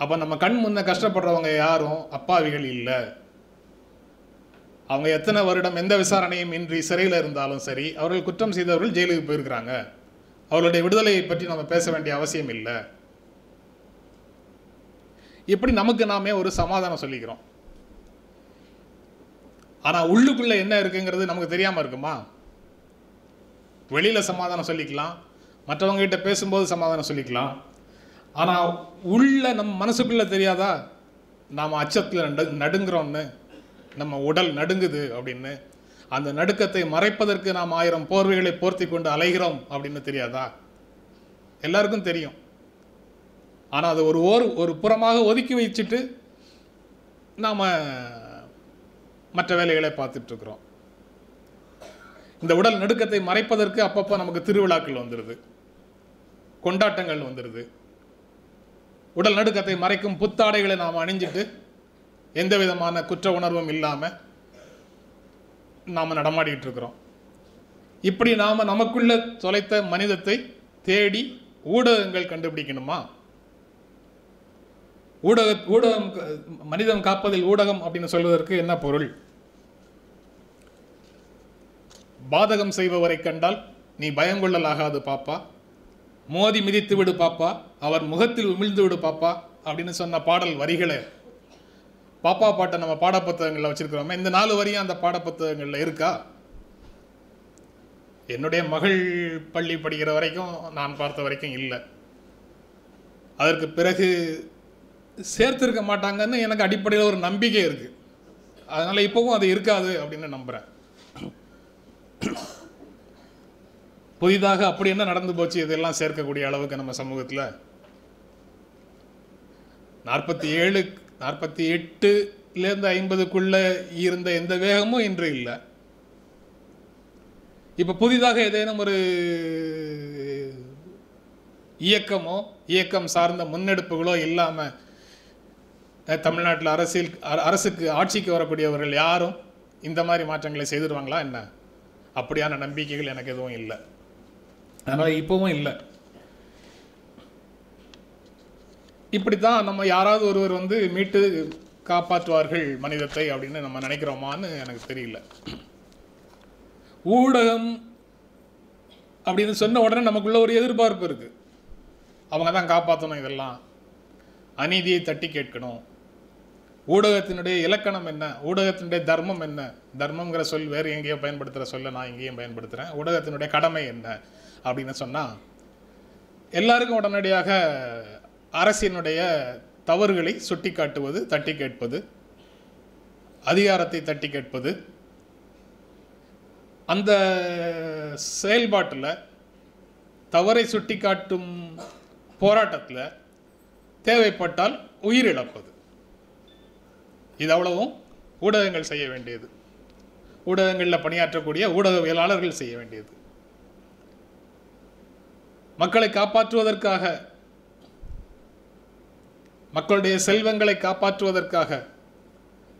அப்போ நம்ம கண் முன்ன கஷ்டப்படுறவங்க யாரும் அப்பாவிகள் இல்லை. அவங்க எத்தனை வருடம் எந்த விசாரணையும் இன்றி சிறையில் இருந்தாலும் சரி அவர்கள் குற்றம் செய்தவர்கள் ஜெயிலுக்கு போயிருக்கிறாங்க. அவர்களுடைய விடுதலையை பற்றி நம்ம பேச வேண்டிய அவசியம் இல்லை. இப்படி நமக்கு நாமே ஒரு சமாதானம் சொல்லிக்கிறோம். ஆனால் உள்ளுக்குள்ளே என்ன இருக்குங்கிறது நமக்கு தெரியாமல் இருக்குமா? வெளியில் சமாதானம் சொல்லிக்கலாம் மற்றவங்ககிட்ட பேசும்போது சமாதானம் சொல்லிக்கலாம் ஆனால் உள்ள நம் மனசுக்குள்ளே தெரியாதா? நாம் அச்சத்தில் நடு நடுங்குறோம்னு நம்ம உடல் நடுங்குது அப்படின்னு. அந்த நடுக்கத்தை மறைப்பதற்கு நாம் ஆயிரம் போர்வைகளை போர்த்தி கொண்டு அலைகிறோம் அப்படின்னு தெரியாதா? எல்லாருக்கும் தெரியும். ஆனால் அது ஒரு ஓர் ஒரு புறமாக ஒதுக்கி வச்சுட்டு நாம் மற்ற வேலைகளை பார்த்துட்ருக்குறோம் இந்த உடல் நடுக்கத்தை மறைப்பதற்கு அப்பப்போ நமக்கு திருவிழாக்கள் வந்துடுது கொண்டாட்டங்கள் வந்துடுது உடல் நடுக்கத்தை மறைக்கும் புத்தாடைகளை நாம் அணிஞ்சிட்டு எந்த விதமான குற்ற உணர்வும் இல்லாமல் நாம் நடமாடிட்டு இருக்கிறோம். இப்படி நாம் நமக்குள்ள தொலைத்த மனிதத்தை தேடி ஊடகங்கள் கண்டுபிடிக்கணுமா? ஊடக ஊடகம் க- மனிதம் காப்பதில் ஊடகம் அப்படின்னு சொல்வதற்கு என்ன பொருள்? பாதகம் செய்பவரை கண்டால் நீ பயங்கொள்ளலாகாது பாப்பா. மோதி மிதித்து விடு பாப்பா. அவர் முகத்தில் உமிழ்ந்து விடு பாப்பா அப்படின்னு சொன்ன பாடல் வரிகளை. பாப்பா பாட்டை நம்ம பாடப்புத்தகங்களில் வச்சிருக்கிறோமே இந்த நாலு வரியும் அந்த பாடப்புத்தகங்களில் இருக்கா? என்னுடைய மகள் பள்ளி படிக்கிற வரைக்கும் நான் பார்த்த வரைக்கும் இல்லை. அதற்கு பிறகு சேர்த்துருக்க மாட்டாங்கன்னு எனக்கு அடிப்படையில் ஒரு நம்பிக்கை இருக்கு. அதனால இப்போவும் அது இருக்காது அப்படின்னு நம்புகிறேன் புதிதாக அப்படி என்ன நடந்து போச்சு? இதெல்லாம் சேர்க்கக்கூடிய அளவுக்கு நம்ம சமூகத்தில் நாற்பத்தி ஏழு நாற்பத்தி எட்டுலேருந்து ஐம்பதுக்குள்ள இருந்த எந்த வேகமும் இன்று இல்லை. இப்போ புதிதாக ஏதேனும் ஒரு இயக்கமோ இயக்கம் சார்ந்த முன்னெடுப்புகளோ இல்லாமல் தமிழ்நாட்டில் அரசியல் அரசுக்கு ஆட்சிக்கு வரக்கூடியவர்கள் யாரும் இந்த மாதிரி மாற்றங்களை செய்திருவாங்களா என்ன? அப்படியான நம்பிக்கைகள் எனக்கு எதுவும் இல்லை. அதனால் இப்போவும் இல்லை. இப்படித்தான் நம்ம யாராவது ஒருவர் வந்து மீட்டு காப்பாற்றுவார்கள் மனிதத்தை அப்படின்னு நம்ம நினைக்கிறோமான்னு எனக்கு தெரியல. ஊடகம் அப்படின்னு சொன்ன உடனே நமக்குள்ள ஒரு எதிர்பார்ப்பு இருக்கு. அவங்க தான் காப்பாற்றணும் இதெல்லாம். அநீதியை தட்டி கேட்கணும். ஊடகத்தினுடைய இலக்கணம் என்ன? ஊடகத்தினுடைய தர்மம் என்ன? தர்மங்கிற சொல் வேறு எங்கேயோ பயன்படுத்துகிற சொல்ல நான் எங்கேயும் பயன்படுத்துகிறேன் ஊடகத்தினுடைய கடமை என்ன? அப்படின்னு சொன்னால் எல்லாருக்கும் உடனடியாக அரசினுடைய தவறுகளை சுட்டி காட்டுவது தட்டி கேட்பது அதிகாரத்தை தட்டி கேட்பது. அந்த செயல்பாட்டில் தவறை சுட்டி காட்டும் போராட்டத்தில் தேவைப்பட்டால் உயிரிழப்பது இது அவ்வளவும் ஊடகங்கள் செய்ய வேண்டியது. ஊடகங்களில் பணியாற்றக்கூடிய ஊடகவியலாளர்கள் செய்ய வேண்டியது. மக்களை காப்பாற்றுவதற்காக மக்களுடைய செல்வங்களை காப்பாற்றுவதற்காக.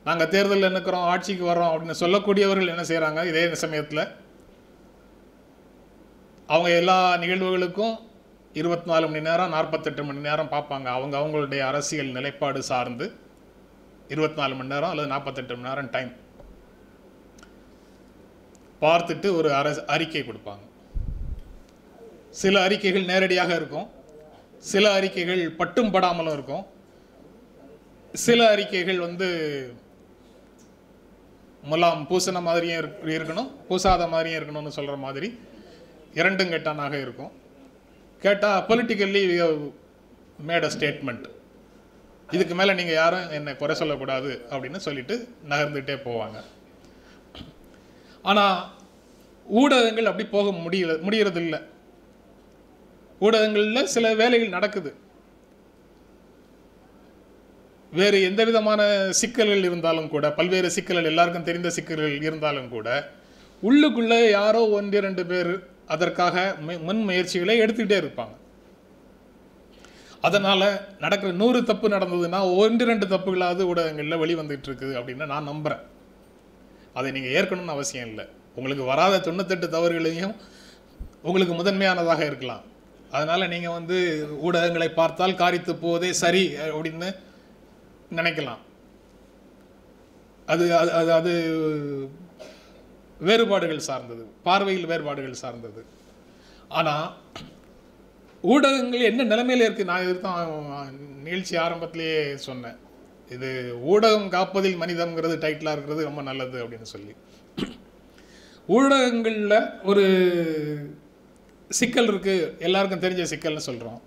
நாங்கள் தேர்தலில் நிற்கிறோம் ஆட்சிக்கு வரோம் அப்படின்னு சொல்லக்கூடியவர்கள் என்ன செய்கிறாங்க இதே சமயத்தில் அவங்க எல்லா நிகழ்வுகளுக்கும் இருபத்தி நாலு மணி நேரம் நாற்பத்தெட்டு மணி நேரம் பார்ப்பாங்க. அவங்க அவங்களுடைய அரசியல் நிலைப்பாடு சார்ந்து இருபத்தி நாலு மணி நேரம் அல்லது நாற்பத்தெட்டு மணி நேரம் டைம் பார்த்துட்டு ஒரு அரசு அறிக்கை கொடுப்பாங்க. சில அறிக்கைகள் நேரடியாக இருக்கும். சில அறிக்கைகள் பட்டும் படாமலும் இருக்கும். சில அறிக்கைகள் வந்து முலாம் பூசின மாதிரியும் இருக்கணும் பூசாத மாதிரியும் இருக்கணும்னு சொல்கிற மாதிரி இரண்டும் கெட்டானாக இருக்கும். கேட்டால் பொலிட்டிக்கல்லி மேட் அ ஸ்டேட்மெண்ட் இதுக்கு மேலே நீங்கள் யாரும் என்னை குறை சொல்லக்கூடாது அப்படின்னு சொல்லிட்டு நகர்ந்துகிட்டே போவாங்க. ஆனால் ஊடகங்கள் அப்படி போக முடியல முடியறதில்லை. ஊடகங்களில் சில வேலைகள் நடக்குது. வேறு எந்த விதமான சிக்கல்கள் இருந்தாலும் கூட பல்வேறு சிக்கல்கள் எல்லாருக்கும் தெரிந்த சிக்கல்கள் இருந்தாலும் கூட உள்ளுக்குள்ளே யாரோ ஒன்று ரெண்டு பேர் அதற்காக முன் முயற்சிகளை எடுத்துக்கிட்டே இருப்பாங்க. அதனால் நடக்கிற நூறு தப்பு நடந்ததுன்னா ஒன்று ரெண்டு தப்புகளாவது ஊடகங்களில் வெளிவந்துட்டு இருக்குது அப்படின்னு நான் நம்புகிறேன் அதை நீங்கள் ஏற்கணும்னு அவசியம் இல்லை. உங்களுக்கு வராத தொண்ணூத்தெட்டு தவறுகளையும் உங்களுக்கு முதன்மையானதாக இருக்கலாம். அதனால் நீங்கள் வந்து ஊடகங்களை பார்த்தால் காரித்து போவதே சரி அப்படின்னு நினைக்கலாம். அது அது அது அது வேறுபாடுகள் சார்ந்தது. பார்வையில் வேறுபாடுகள் சார்ந்தது. ஆனால் ஊடகங்கள் என்ன நிலைமையில் இருக்குது நான் இதுதான் நிகழ்ச்சி ஆரம்பத்திலேயே சொன்னேன். இது ஊடகம் காப்பதில் மனிதம்ங்கிறது டைட்டிலாக இருக்கிறது ரொம்ப நல்லது அப்படின்னு சொல்லி. ஊடகங்களில் ஒரு சிக்கல் இருக்குது எல்லாருக்கும் தெரிஞ்ச சிக்கல்னு சொல்கிறோம்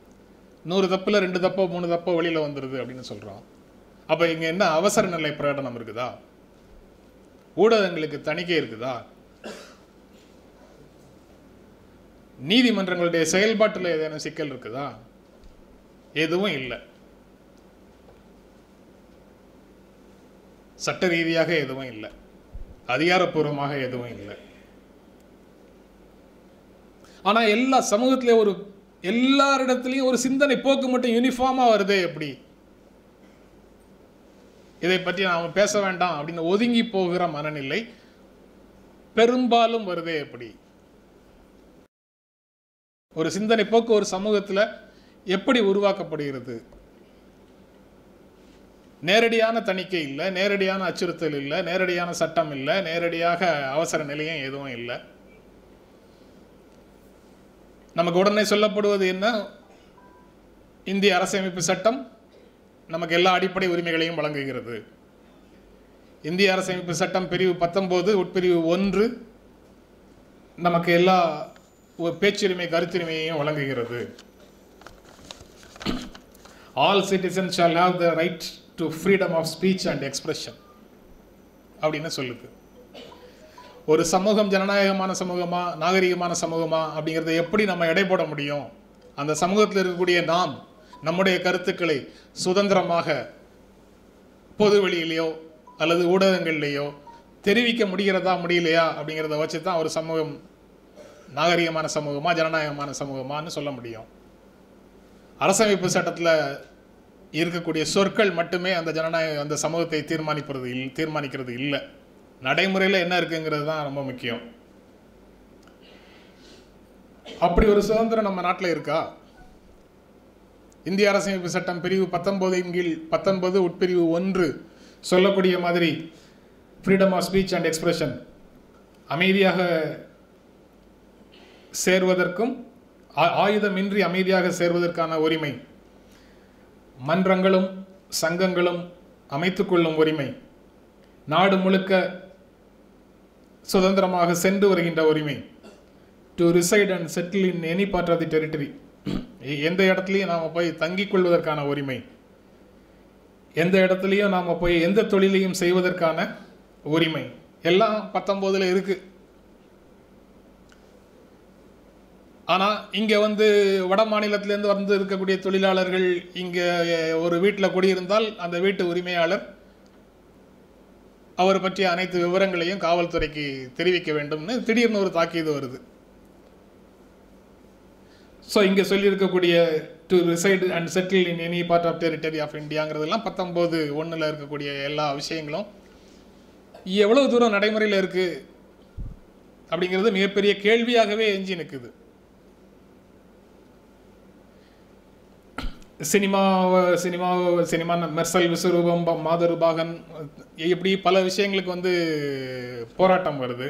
நூறு தப்பில் ரெண்டு தப்போ மூணு தப்போ வெளியில் வந்துடுது அப்படின்னு சொல்கிறோம் அப்போ இங்கே என்ன அவசர நிலை பிரகடனம் இருக்குதா? ஊடகங்களுக்கு தணிக்கை இருக்குதா? நீதிமன்றங்களுடைய செயல்பாட்டில் ஏதேனும் சிக்கல் இருக்குதா? எதுவும் இல்லை. சட்ட ரீதியாக எதுவும் இல்லை. அதிகாரப்பூர்வமாக எதுவும் இல்லை. ஆனால் எல்லா சமூகத்திலே ஒரு எல்லாரிடத்துலையும் ஒரு சிந்தனை போக்கு மட்டும் யூனிஃபார்மாக வருதே எப்படி? இதை பற்றி நாம் பேச வேண்டாம் அப்படின்னு ஒதுங்கி போகிற மனநிலை பெரும்பாலும் வருதே எப்படி? ஒரு சிந்தனை போக்கு ஒரு சமூகத்தில் எப்படி உருவாக்கப்படுகிறது? நேரடியான தணிக்கை இல்லை நேரடியான அச்சுறுத்தல் இல்லை நேரடியான சட்டம் இல்லை நேரடியாக அவசர நிலையம் எதுவும் இல்லை. நமக்கு உடனே சொல்லப்படுவது என்ன? இந்திய அரசியமைப்பு சட்டம் நமக்கு எல்லா அடிப்படை உரிமைகளையும் வழங்குகிறது. இந்திய அரசமைப்பு சட்டம் பிரிவு பத்தொன்பது உட்பிரிவு ஒன்று நமக்கு எல்லா பேச்சுரிமை கருத்துரிமையையும் வழங்குகிறது. All citizen shall have the right to freedom of speech and expression அப்படின்னு சொல்லுது. ஒரு சமூகம் ஜனநாயகமான சமூகமா நாகரிகமான சமூகமா அப்படிங்கிறத எப்படி நம்ம எடை போட முடியும்? அந்த சமூகத்தில் இருக்கக்கூடிய நாம் நம்முடைய கருத்துக்களை சுதந்திரமாக பொது வெளியிலேயோ அல்லது ஊடகங்கள்லேயோ தெரிவிக்க முடிகிறதா முடியலையா அப்படிங்கிறத வச்சு தான் ஒரு சமூகம் நாகரிகமான சமூகமா ஜனநாயகமான சமூகமான்னு சொல்ல முடியும். அரசமைப்பு சட்டத்தில் இருக்கக்கூடிய சொற்கள் மட்டுமே அந்த ஜனநாயக அந்த சமூகத்தை தீர்மானிப்பது இல் தீர்மானிக்கிறது இல்லை. நடைமுறையில் என்ன இருக்குங்கிறது தான் ரொம்ப முக்கியம். அப்படி ஒரு சுதந்திரம் நம்ம நாட்டில் இருக்கா? இந்திய அரசமைப்பு சட்டம் பிரிவு பத்தொன்பதின் கீழ் பத்தொன்பது உட்பிரிவு ஒன்று சொல்லக்கூடிய மாதிரி freedom of speech and expression அமைதியாக சேர்வதற்கும் ஆ- ஆயுதமின்றி அமைதியாக சேர்வதற்கான உரிமை. மன்றங்களும் சங்கங்களும் அமைத்துக்கொள்ளும் உரிமை. நாடு முழுக்க சுதந்திரமாக சென்று வருகின்ற உரிமை. To reside and settle in any part of the territory எந்த இடத்துலையும் நாம் போய் தங்கிக் கொள்வதற்கான உரிமை. எந்த இடத்துலையும் நாம் போய் எந்த தொழிலையும் செய்வதற்கான உரிமை. எல்லாம் பத்தொம்போதில் இருக்குது ஆனால் இங்கே வந்து வட மாநிலத்திலேருந்து வந்து இருக்கக்கூடிய தொழிலாளர்கள் இங்கே ஒரு வீட்டில் குடியிருந்தால் அந்த வீட்டு உரிமையாளர் அவர் பற்றிய அனைத்து விவரங்களையும் காவல்துறைக்கு தெரிவிக்க வேண்டும்னு திடீர்னு ஒரு தாக்கீது வருது. ஸோ இங்கே சொல்லியிருக்கக்கூடிய to reside and settle in any part of territory of இந்தியாங்கிறதெல்லாம் பத்தொம்போது ஒன்றில் இருக்கக்கூடிய எல்லா விஷயங்களும். எவ்வளவு தூரம் நடைமுறையில் இருக்குது அப்படிங்கிறது மிகப்பெரிய கேள்வியாகவே எஞ்சி நிற்குது cinema cinema cinema Mersal Vishwaroopam ப- மாதருபாகன் இப்படி பல விஷயங்களுக்கு வந்து போராட்டம் வருது.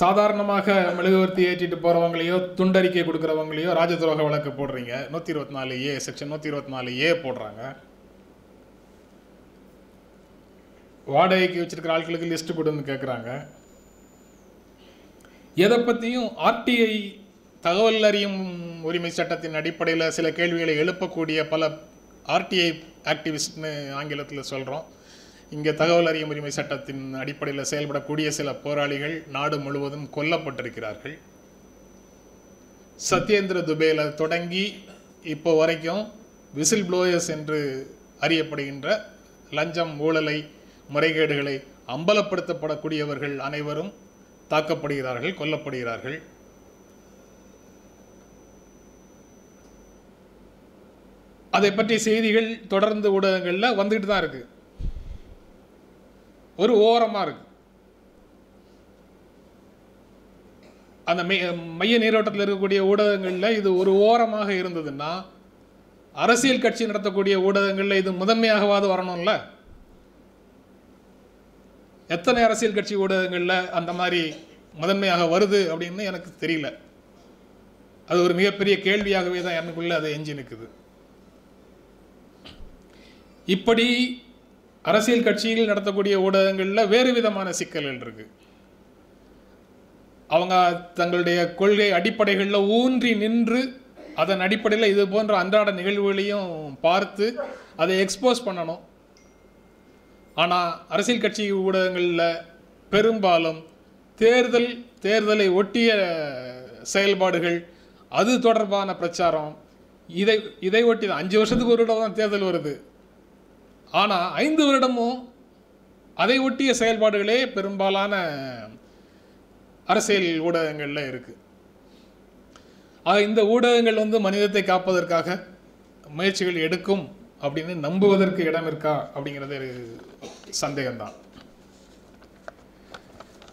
சாதாரணமாக மெழுகுவர்த்தி ஏற்றிட்டு போகிறவங்களையோ துண்டறிக்கை கொடுக்குறவங்களையோ ராஜதுரோக வழக்கு போடுறீங்க. நூற்றி இருபத்தி நாலு ஏ செக்ஷன் நூற்றி இருபத்தி நாலு ஏ போடுறாங்க. வாடகைக்கு வச்சிருக்கிற ஆட்களுக்கு லிஸ்ட் கொடுன்னு கேட்குறாங்க எதை பற்றியும் ஆர்டிஐ தகவல் அறியும் உரிமை சட்டத்தின் அடிப்படையில் சில கேள்விகளை எழுப்பக்கூடிய பல ஆர்டிஐ ஆக்டிவிஸ்ட்னு ஆங்கிலத்தில் சொல்கிறோம் இங்கே தகவல் அறியும் உரிமை சட்டத்தின் அடிப்படையில் செயல்படக்கூடிய சில போராளிகள் நாடு முழுவதும் கொல்லப்பட்டிருக்கிறார்கள். சத்யேந்திர துபேல தொடங்கி இப்போ வரைக்கும் விசில் ப்ளோயர்ஸ் என்று அறியப்படுகின்ற லஞ்சம் ஊழலை முறைகேடுகளை அம்பலப்படுத்தப்படக்கூடியவர்கள் அனைவரும் தாக்கப்படுகிறார்கள் கொல்லப்படுகிறார்கள். அதை பற்றிய செய்திகள் தொடர்ந்து ஊடகங்களில் வந்துட்டு தான் இருக்குது ஒரு ஓரமாக இருக்கு. அந்த மைய மைய நீரோட்டத்தில் இருக்கக்கூடிய ஊடகங்களில் இது ஒரு ஓரமாக இருந்ததுன்னா அரசியல் கட்சி நடத்தக்கூடிய ஊடகங்களில் இது முதன்மையாகவாது வரணும்ல? எத்தனை அரசியல் கட்சி ஊடகங்களில் அந்த மாதிரி முதன்மையாக வருது அப்படின்னு எனக்கு தெரியல. அது ஒரு மிகப்பெரிய கேள்வியாகவே தான் எனக்குள்ள அது எஞ்சி நிற்குது இப்படி அரசியல் கட்சியில் நடத்தக்கூடிய ஊடகங்களில் வேறு விதமான சிக்கல்கள் இருக்கு. அவங்க தங்களுடைய கொள்கை அடிப்படைகளில் ஊன்றி நின்று அதன் அடிப்படையில் இது போன்ற அன்றாட நிகழ்வுகளையும் பார்த்து அதை எக்ஸ்போஸ் பண்ணணும். ஆனால் அரசியல் கட்சி ஊடகங்களில் பெரும்பாலும் தேர்தல் தேர்தலை ஒட்டிய செயல்பாடுகள் அது தொடர்பான பிரச்சாரம் இதை இதை ஒட்டி தான் அஞ்சு வருஷத்துக்கு ஒரு தடவை தான் தேர்தல் வருது. ஆனால் ஐந்து வருடமும் அதை ஒட்டிய செயல்பாடுகளே பெரும்பாலான அரசியல் ஊடகங்களில் இருக்குது ஆக இந்த ஊடகங்கள் வந்து மனிதத்தை காப்பதற்காக முயற்சிகள் எடுக்கும் அப்படின்னு நம்புவதற்கு இடம் இருக்கா அப்படிங்கிறது ஒரு சந்தேகம்தான்.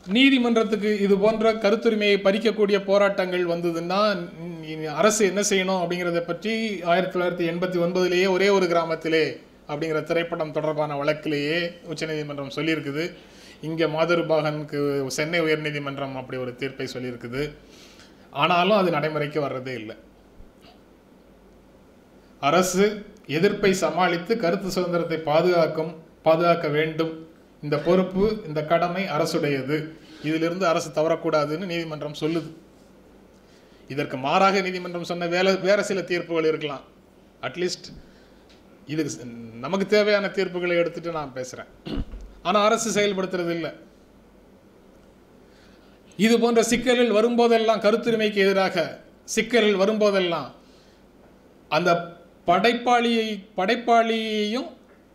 நீதிமன்றத்துக்கு இது போன்ற கருத்துரிமையை பறிக்கக்கூடிய போராட்டங்கள் வந்ததுன்னா அரசு என்ன செய்யணும் அப்படிங்கிறத பற்றி ஆயிரத்தி தொள்ளாயிரத்தி எண்பத்தி ஒன்பதுலேயே ஒரே ஒரு கிராமத்திலே அப்படிங்கிற திரைப்படம் தொடர்பான வழக்கிலேயே உச்சநீதிமன்றம் சொல்லியிருக்குது. இங்கே மாதருபாகனுக்கு சென்னை உயர்நீதிமன்றம் அப்படி ஒரு தீர்ப்பை சொல்லியிருக்குது. ஆனாலும் அது நடைமுறைக்கு வர்றதே இல்லை. அரசு எதிர்ப்பை சமாளித்து கருத்து சுதந்திரத்தை பாதுகாக்கும் பாதுகாக்க வேண்டும். இந்த பொறுப்பு இந்த கடமை அரசுடையது. இதிலிருந்து அரசு தவறக்கூடாதுன்னு நீதிமன்றம் சொல்லுது. இதற்கு மாறாக நீதிமன்றம் சொன்ன வேலை வேற சில தீர்ப்புகள் இருக்கலாம். அட்லீஸ்ட் இதுக்கு நமக்கு தேவையான தீர்ப்புகளை எடுத்துட்டு நான் பேசுறேன். ஆனா அரசு செயல்படுத்துறது இல்லை. இது போன்ற சிக்கலில் வரும்போதெல்லாம் கருத்துரிமைக்கு எதிராக சிக்கலில் வரும்போதெல்லாம் அந்த படைப்பாளியை படைப்பாளியையும்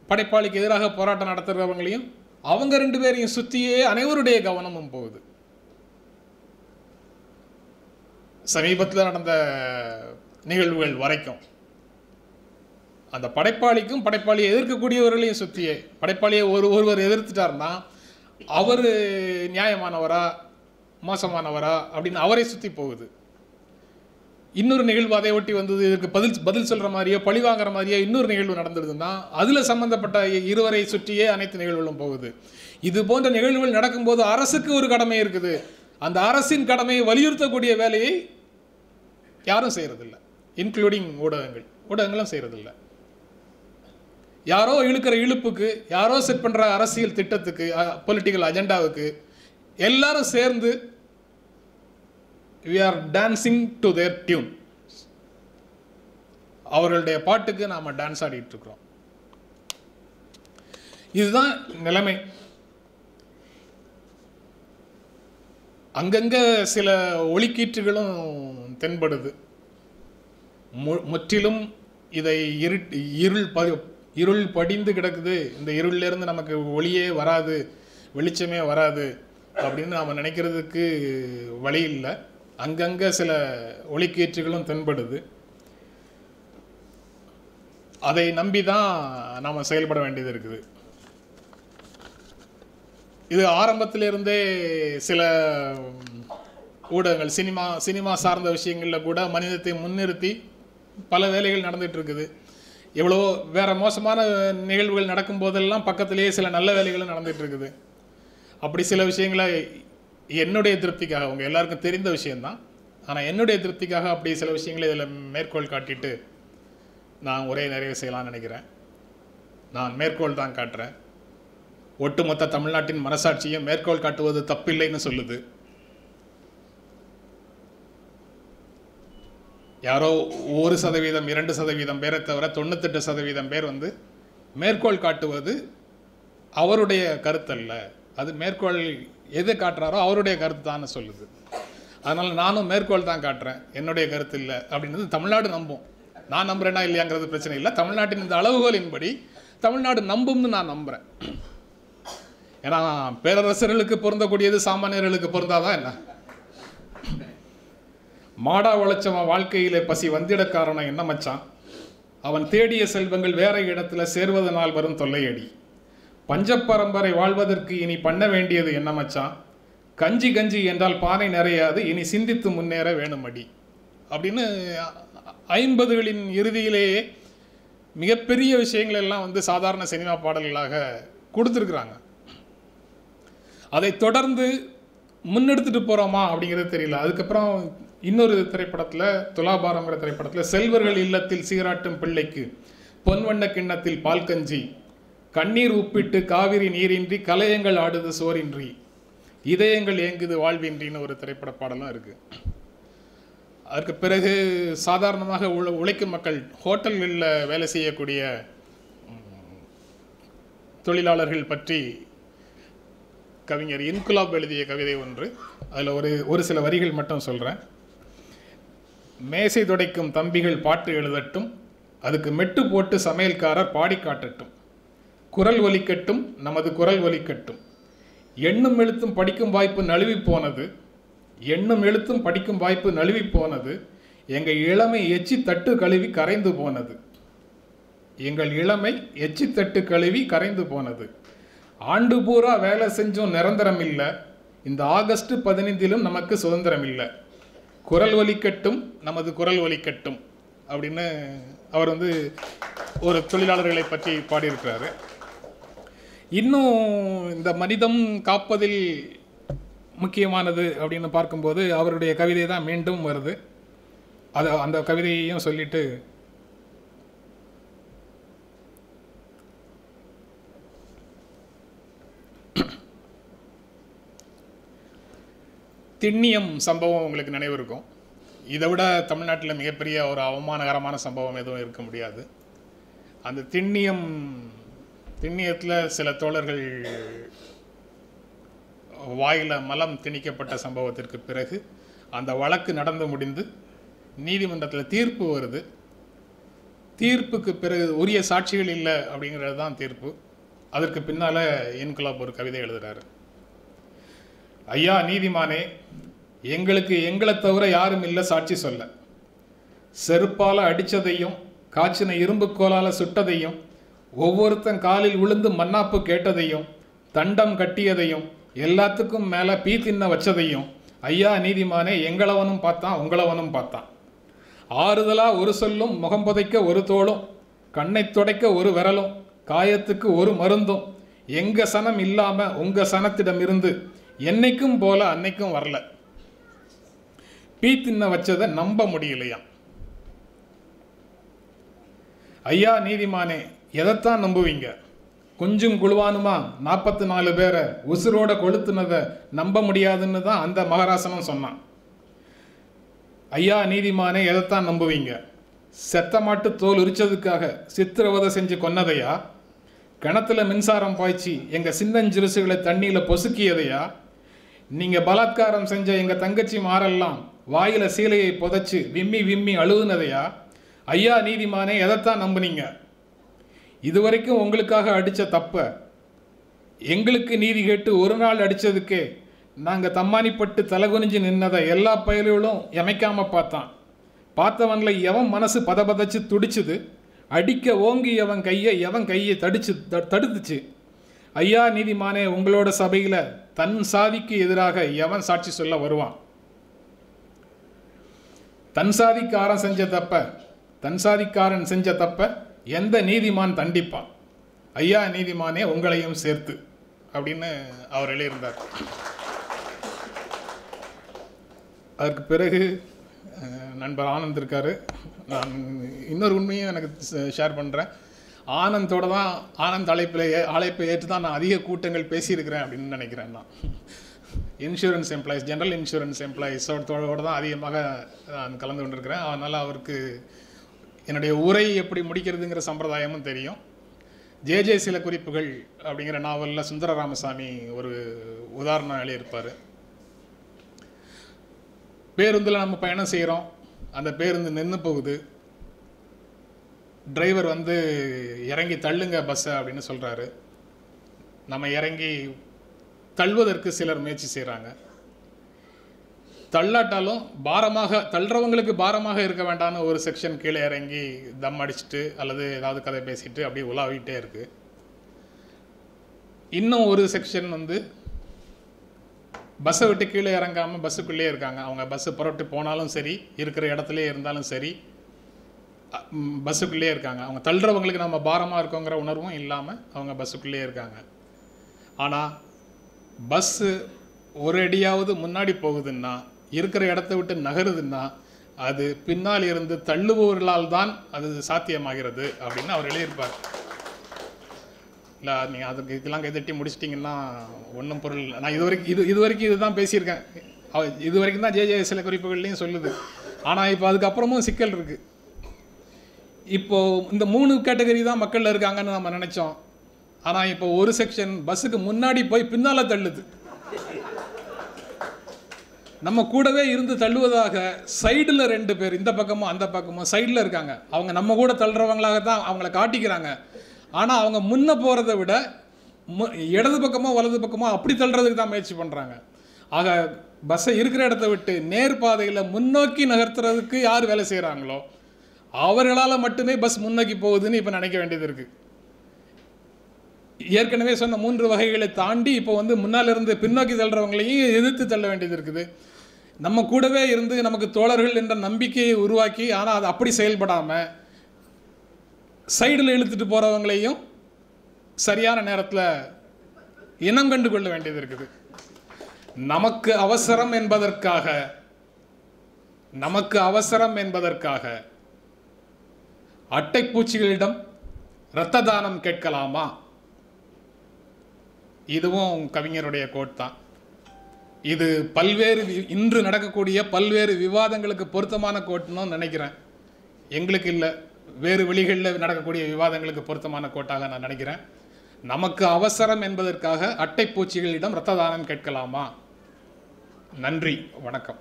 படைப்பாளிக்கு எதிராக போராட்டம் நடத்துகிறவங்களையும் அவங்க ரெண்டு பேரையும் சுற்றியே அனைவருடைய கவனமும் போகுது. சமீபத்தில் நடந்த நிகழ்வுகள் வரைக்கும் அந்த படைப்பாளிக்கும் படைப்பாளியை எதிர்க்கக்கூடியவர்களையும் சுற்றியே படைப்பாளியை ஒரு ஒருவர் எதிர்த்துட்டாருன்னா அவர் நியாயமானவரா மோசமானவரா அப்படின்னு அவரை சுற்றி போகுது. இன்னொரு நிகழ்வு அதை ஒட்டி வந்தது இதுக்கு பதில் பதில் சொல்கிற மாதிரியோ பழி வாங்குற மாதிரியோ இன்னொரு நிகழ்வு நடந்ததுன்னா அதில் சம்பந்தப்பட்ட இருவரை சுற்றியே அனைத்து நிகழ்வுகளும் போகுது. இது போன்ற நிகழ்வுகள் நடக்கும்போது அரசுக்கு ஒரு கடமை இருக்குது. அந்த அரசின் கடமையை வலியுறுத்தக்கூடிய வேலையை யாரும் செய்கிறதில்ல இன்க்ளூடிங் ஊடகங்கள். ஊடகங்களும் செய்கிறதில்ல யாரோ இழுக்கிற இழுப்புக்கு யாரோ செட் பண்ணுற அரசியல் திட்டத்துக்கு பொலிட்டிக்கல் அஜெண்டாவுக்கு எல்லாரும் சேர்ந்து we are dancing to their tune அவர்களுடைய பாட்டுக்கு நாம் டான்ஸ் ஆடிட்டு இருக்கிறோம். இதுதான் நிலைமை. அங்கங்க சில ஒளிக்கீற்றுகளும் தென்படுது. மு- முற்றிலும் இதை இரு இருள் இருள் படிந்து கிடக்குது. இந்த இருளிலேருந்து நமக்கு ஒளியே வராது வெளிச்சமே வராது அப்படின்னு நாம் நினைக்கிறதுக்கு வழி இல்லை. அங்கங்கே சில ஒளிக்கீற்றுகளும் தென்படுது. அதை நம்பி தான் நாம் செயல்பட வேண்டியது இருக்குது. இது ஆரம்பத்திலிருந்தே சில ஊடகங்கள் சினிமா சினிமா சார்ந்த விஷயங்களில் கூட மனிதத்தை முன்னிறுத்தி பல வேலைகள் நடந்துட்டு இருக்குது. எவ்வளோ வேற மோசமான நிகழ்வுகள் நடக்கும் போதெல்லாம் பக்கத்திலேயே சில நல்ல வேலைகளும் நடந்துட்டு இருக்குது அப்படி சில விஷயங்களை என்னுடைய திருப்திக்காக அவங்க எல்லாருக்கும் தெரிந்த விஷயம்தான். ஆனால் என்னுடைய திருப்திக்காக அப்படி சில விஷயங்களை இதில் மேற்கோள் காட்டிட்டு நான் ஒரே நிறைவு செய்யலாம்னு நினைக்கிறேன். நான் மேற்கோள் தான் காட்டுறேன். ஒட்டுமொத்த தமிழ்நாட்டின் மனசாட்சியும் மேற்கோள் காட்டுவது தப்பில்லைன்னு சொல்லுது. யாரோ ஒரு சதவீதம் இரண்டு சதவீதம் பேரை தவிர தொண்ணூத்தெட்டு சதவீதம் பேர் வந்து மேற்கோள் காட்டுவது அவருடைய கருத்தல்ல. அது மேற்கோள் எது காட்டுறாரோ அவருடைய கருத்து தான் சொல்லுது. அதனால் நானும் மேற்கோள் தான் காட்டுறேன். என்னுடைய கருத்து இல்லை அப்படின்றது தமிழ்நாடு நம்பும். நான் நம்புறேனா இல்லையாங்கிறது பிரச்சனை இல்லை. தமிழ்நாட்டின் இந்த அளவுகோலின்படி தமிழ்நாடு நம்பும்னு நான் நம்புகிறேன் ஏன்னா பேரரசர்களுக்கு பொருந்தக்கூடியது சாமானியர்களுக்கு பொருந்தாதான் என்ன? மாடா உழைச்சவன் வாழ்க்கையிலே பசி வந்திட காரணம் என்ன மச்சான்? அவன் தேடிய செல்வங்கள் வேற இடத்துல சேர்வதனால் வரும் தொல்லையடி. பஞ்சப்பரம்பரை வாழ்வதற்கு இனி பண்ண வேண்டியது என்ன மச்சான்? கஞ்சி கஞ்சி என்றால் பானை நிறையாது இனி சிந்தித்து முன்னேற வேணுமடி. அப்படின்னு ஐம்பதுகளின் இறுதியிலேயே மிகப்பெரிய விஷயங்கள் எல்லாம் வந்து சாதாரண சினிமா பாடல்களாக கொடுத்துருக்குறாங்க. அதை தொடர்ந்து முன்னெடுத்துட்டு போகிறோமா அப்படிங்கிறது தெரியல. அதுக்கப்புறம் இன்னொரு திரைப்படத்தில் துலாபாரங்கிற திரைப்படத்தில் செல்வர்கள் இல்லத்தில் சீராட்டும் பிள்ளைக்கு பொன்வண்ண கிண்ணத்தில் பால் கஞ்சி கண்ணீர் உப்பிட்டு காவிரி நீரின்றி கலையங்கள் ஆடுது சோரின்றி இதயங்கள் ஏங்குது வாழ்வின்றின்னு ஒரு திரைப்பட பாடலாம் இருக்குது அதற்கு பிறகு சாதாரணமாக உழ உழைக்கும் மக்கள் ஹோட்டல்களில் வேலை செய்யக்கூடிய தொழிலாளர்கள் பற்றி கவிஞர் இன்குலாப் எழுதிய கவிதை ஒன்று. அதில் ஒரு ஒரு சில வரிகள் மட்டும் சொல்கிறேன் மேசை துடைக்கும் தம்பிகள் பாட்டு எழுதட்டும் அதுக்கு மெட்டு போட்டு சமையல்காரர் பாடி காட்டட்டும். குரல் ஒலிக்கட்டும் நமது குரல் ஒலிக்கட்டும். எண்ணும் எழுத்தும் படிக்கும் வாய்ப்பு நழுவி போனது. எண்ணும் எழுத்தும் படிக்கும் வாய்ப்பு நழுவி போனது. எங்கள் இளமை எச்சி தட்டு கழுவி கரைந்து போனது. எங்கள் இளமை எச்சி தட்டு கழுவி கரைந்து போனது. ஆண்டு பூரா வேலை செஞ்சும் நிரந்தரம் இல்லை இந்த ஆகஸ்ட் பதினைந்திலும் நமக்கு சுதந்திரம் இல்லை குரல் ஒலிக்கட்டும் நமது குரல் ஒலிக்கட்டும் அப்படின்னு அவர் வந்து ஒரு தொழிலாளர்களை பற்றி பாடியிருக்கிறாரு. இன்னும் இந்த மனிதம் காப்பதில் முக்கியமானது அப்படின்னு பார்க்கும்போது அவருடைய கவிதை தான் மீண்டும் வருது. அதை அந்த கவிதையையும் சொல்லிட்டு திண்ணியம் சம்பவம் உங்களுக்கு நினைவு இருக்கும். இதை விட தமிழ்நாட்டில் மிகப்பெரிய ஒரு அவமானகரமான சம்பவம் எதுவும் இருக்க முடியாது. அந்த திண்ணியம் திண்ணியத்தில் சில தோழர்கள் வாயில் மலம் திணிக்கப்பட்ட சம்பவத்திற்கு பிறகு அந்த வழக்கு நடந்து முடிந்து நீதிமன்றத்தில் தீர்ப்பு வருது. தீர்ப்புக்கு பிறகு உரிய சாட்சிகள் இல்லை அப்படிங்கிறது தான் தீர்ப்பு. அதற்கு பின்னால் இன்குலாப் ஒரு கவிதை எழுதுகிறாரு ஐயா நீதிமானே எங்களுக்கு எங்களை தவிர யாரும் இல்லை சாட்சி சொல்ல. செருப்பால் அடித்ததையும் காய்ச்சின இரும்பு கோலால் சுட்டதையும் ஒவ்வொருத்தன் காலில் விழுந்து மன்னாப்பு கேட்டதையும் தண்டம் கட்டியதையும் எல்லாத்துக்கும் மேலே பீ தின்ன வச்சதையும் ஐயா நீதிமானே எங்களவனும் பார்த்தான் உங்களவனும் பார்த்தான் ஆறுதலாக ஒரு சொல்லும் முகம் புதைக்க ஒரு தோளும் கண்ணை துடைக்க ஒரு விரலும் காயத்துக்கு ஒரு மருந்தும் எங்கள் சனம் இல்லாமல் உங்கள் சனத்திடம் இருந்து என்னைக்கும் போல அன்னைக்கும் வரல. பீ தின்ன வச்சதை நம்ப முடியலையா ஐயா நீதிமானே எதைத்தான் நம்புவீங்க? கொஞ்சம் குழுவானுமா? நாற்பத்தி நாலு பேரை உசுரோட கொளுத்துனதை நம்ப முடியாதுன்னு தான் அந்த மகராசனம் சொன்னான். ஐயா நீதிமானே எதைத்தான் நம்புவீங்க? செத்த மாட்டு தோல் உரிச்சதுக்காக சித்திரவதை செஞ்சு கொன்னதையா? கிணத்துல மின்சாரம் பாய்ச்சி எங்கள் சின்னஞ்சிறுசுகளை தண்ணியில் பொசுக்கியதையா? நீங்க பலாத்காரம் செஞ்ச எங்க தங்கச்சி மாறெல்லாம் வாயில சீலையை புதைச்சு விம்மி விம்மி அழுகுனதையா ஐயா நீதிமானே எதைத்தான் நம்புனீங்க? இதுவரைக்கும் உங்களுக்காக அடிச்ச தப்ப எங்களுக்கு நீதி கேட்டு ஒரு நாள் அடித்ததுக்கே நாங்கள் தம்மானிப்பட்டு தலகுனிஞ்சு நின்னதை எல்லா பயல்களும் எமைக்காம பார்த்தான். பார்த்தவன்ல எவன் மனசு பதபதச்சு துடிச்சுது? அடிக்க ஓங்கி எவன் கையை எவன் கையை தடிச்சு த- தடுத்துச்சு? ஐயா நீதிமானே உங்களோட சபையில் தன் சாதிக்கு எதிராக எவன் சாட்சி சொல்ல வருவான்? தன் சாதிக்காரன் செஞ்ச தப்ப தன் சாதிக்காரன் செஞ்ச தப்ப எந்த நீதிமான் தண்டிப்பான்? ஐயா நீதிமானே உங்களையும் சேர்த்து அப்படின்னு அவர் எழுதியிருந்தார். அதற்கு பிறகு நண்பர் ஆனந்த் இருக்காரு. நான் இன்னொரு உண்மையும் எனக்கு ஷேர் பண்ணுறேன் ஆனந்தோட தான் ஆனந்த் அழைப்பில் ஏ- அழைப்பை ஏற்று தான் நான் அதிக கூட்டங்கள் பேசியிருக்கிறேன் அப்படின்னு நினைக்கிறேன் நான். இன்சூரன்ஸ் எம்ப்ளாயிஸ் ஜென்ரல் இன்சூரன்ஸ் எம்ப்ளாயிஸோட தான் அதிகமாக நான் கலந்து கொண்டிருக்கிறேன். அதனால் அவருக்கு என்னுடைய உரை எப்படி முடிக்கிறதுங்கிற சம்பிரதாயமும் தெரியும். ஜே ஜே சில குறிப்புகள் அப்படிங்கிற நாவலில் சுந்தர ராமசாமி ஒரு உதாரணம் எழுதியிருப்பார் பேருந்தில் நம்ம பயணம் செய்கிறோம் அந்த பேருந்து நின்று போகுது. டிரைவர் வந்து இறங்கி தள்ளுங்க பஸ்ஸை அப்படின்னு சொல்கிறாரு நம்ம இறங்கி தள்ளுவதற்கு சிலர் முயற்சி செய்கிறாங்க தள்ளாட்டாலும் பாரமாக தள்ளுறவங்களுக்கு பாரமாக இருக்க வேண்டாம்னு ஒரு செக்ஷன் கீழே இறங்கி தம் அடிச்சுட்டு அல்லது ஏதாவது கதை பேசிட்டு அப்படியே உலாவிட்டே இருக்குது இன்னும் ஒரு செக்ஷன் வந்து பஸ்ஸை விட்டு கீழே இறங்காமல் பஸ்ஸுக்குள்ளேயே இருக்காங்க. அவங்க பஸ்ஸு புறப்பட்டு போனாலும் சரி இருக்கிற இடத்துலே இருந்தாலும் சரி பஸ்ஸுக்குள்ளேயே இருக்காங்க. அவங்க தள்ளுறவங்களுக்கு நம்ம பாரமாக இருக்கோங்கிற உணர்வும் இல்லாமல் அவங்க பஸ்ஸுக்குள்ளேயே இருக்காங்க. ஆனால் பஸ்ஸு ஒரு அடியாவது முன்னாடி போகுதுன்னா இருக்கிற இடத்த விட்டு நகருதுன்னா அது பின்னால் இருந்து தள்ளுபவர்களால் தான் அது சாத்தியமாகிறது அப்படின்னு அவர் எழுதியிருப்பார். இல்லை நீங்கள் அதுக்கு இதெல்லாம் கைதட்டி முடிச்சிட்டிங்கன்னா ஒன்றும் பொருள் இல்லை. நான் இது வரைக்கும் இது இது வரைக்கும் இதுதான் பேசியிருக்கேன். அவ- இது வரைக்கும் தான் ஜேஜே சில குறிப்புகள்லையும் சொல்லுது. ஆனால் இப்போ அதுக்கப்புறமும் சிக்கல் இருக்குது இப்போது இந்த மூணு கேட்டகரி தான் மக்களில் இருக்காங்கன்னு நம்ம நினச்சோம். ஆனால் இப்போ ஒரு செக்ஷன் பஸ்ஸுக்கு முன்னாடி போய் பின்னால் தள்ளுது. நம்ம கூடவே இருந்து தள்ளுவதாக சைடில் ரெண்டு பேர் இந்த பக்கமும் அந்த பக்கமும் சைடில் இருக்காங்க. அவங்க நம்ம கூட தள்ளுறவங்களாக தான் அவங்கள காட்டிக்கிறாங்க. ஆனால் அவங்க முன்ன போகிறத விட மு- இடது பக்கமோ வலது பக்கமோ அப்படி தள்ளுறதுக்கு தான் முயற்சி பண்ணுறாங்க ஆக பஸ்ஸை இருக்கிற இடத்த விட்டு நேர் பாதையில் முன்னோக்கி நகர்த்துறதுக்கு யார் வேலை செய்கிறாங்களோ அவர்களால் மட்டுமே பஸ் முன்னோக்கி போகுதுன்னு இப்போ நினைக்க வேண்டியது இருக்குது ஏற்கனவே சொன்ன மூன்று வகைகளை தாண்டி இப்போ வந்து முன்னால் இருந்து பின்னோக்கி தள்ளுறவங்களையும் எதிர்த்து தள்ள வேண்டியது இருக்குது. நம்ம கூடவே இருந்து நமக்கு தோழர்கள் என்ற நம்பிக்கையை உருவாக்கி ஆனால் அது அப்படி செயல்படாமல் சைடில் இழுத்துட்டு போகிறவங்களையும் சரியான நேரத்தில் இனம் கண்டு கொள்ள வேண்டியது இருக்குது. நமக்கு அவசரம் என்பதற்காக நமக்கு அவசரம் என்பதற்காக அட்டைப்பூச்சிகளிடம் இரத்த தானம் கேட்கலாமா? இதுவும் கவிஞருடைய கோட் தான். இது பல்வேறு இன்று நடக்கக்கூடிய பல்வேறு விவாதங்களுக்கு பொருத்தமான கோட்னு நினைக்கிறேன். எங்களுக்கு இல்லை வேறு வழிகளில் நடக்கக்கூடிய விவாதங்களுக்கு பொருத்தமான கோட்டாக நான் நினைக்கிறேன். நமக்கு அவசரம் என்பதற்காக அட்டைப்பூச்சிகளிடம் இரத்த தானம் கேட்கலாமா? நன்றி வணக்கம்.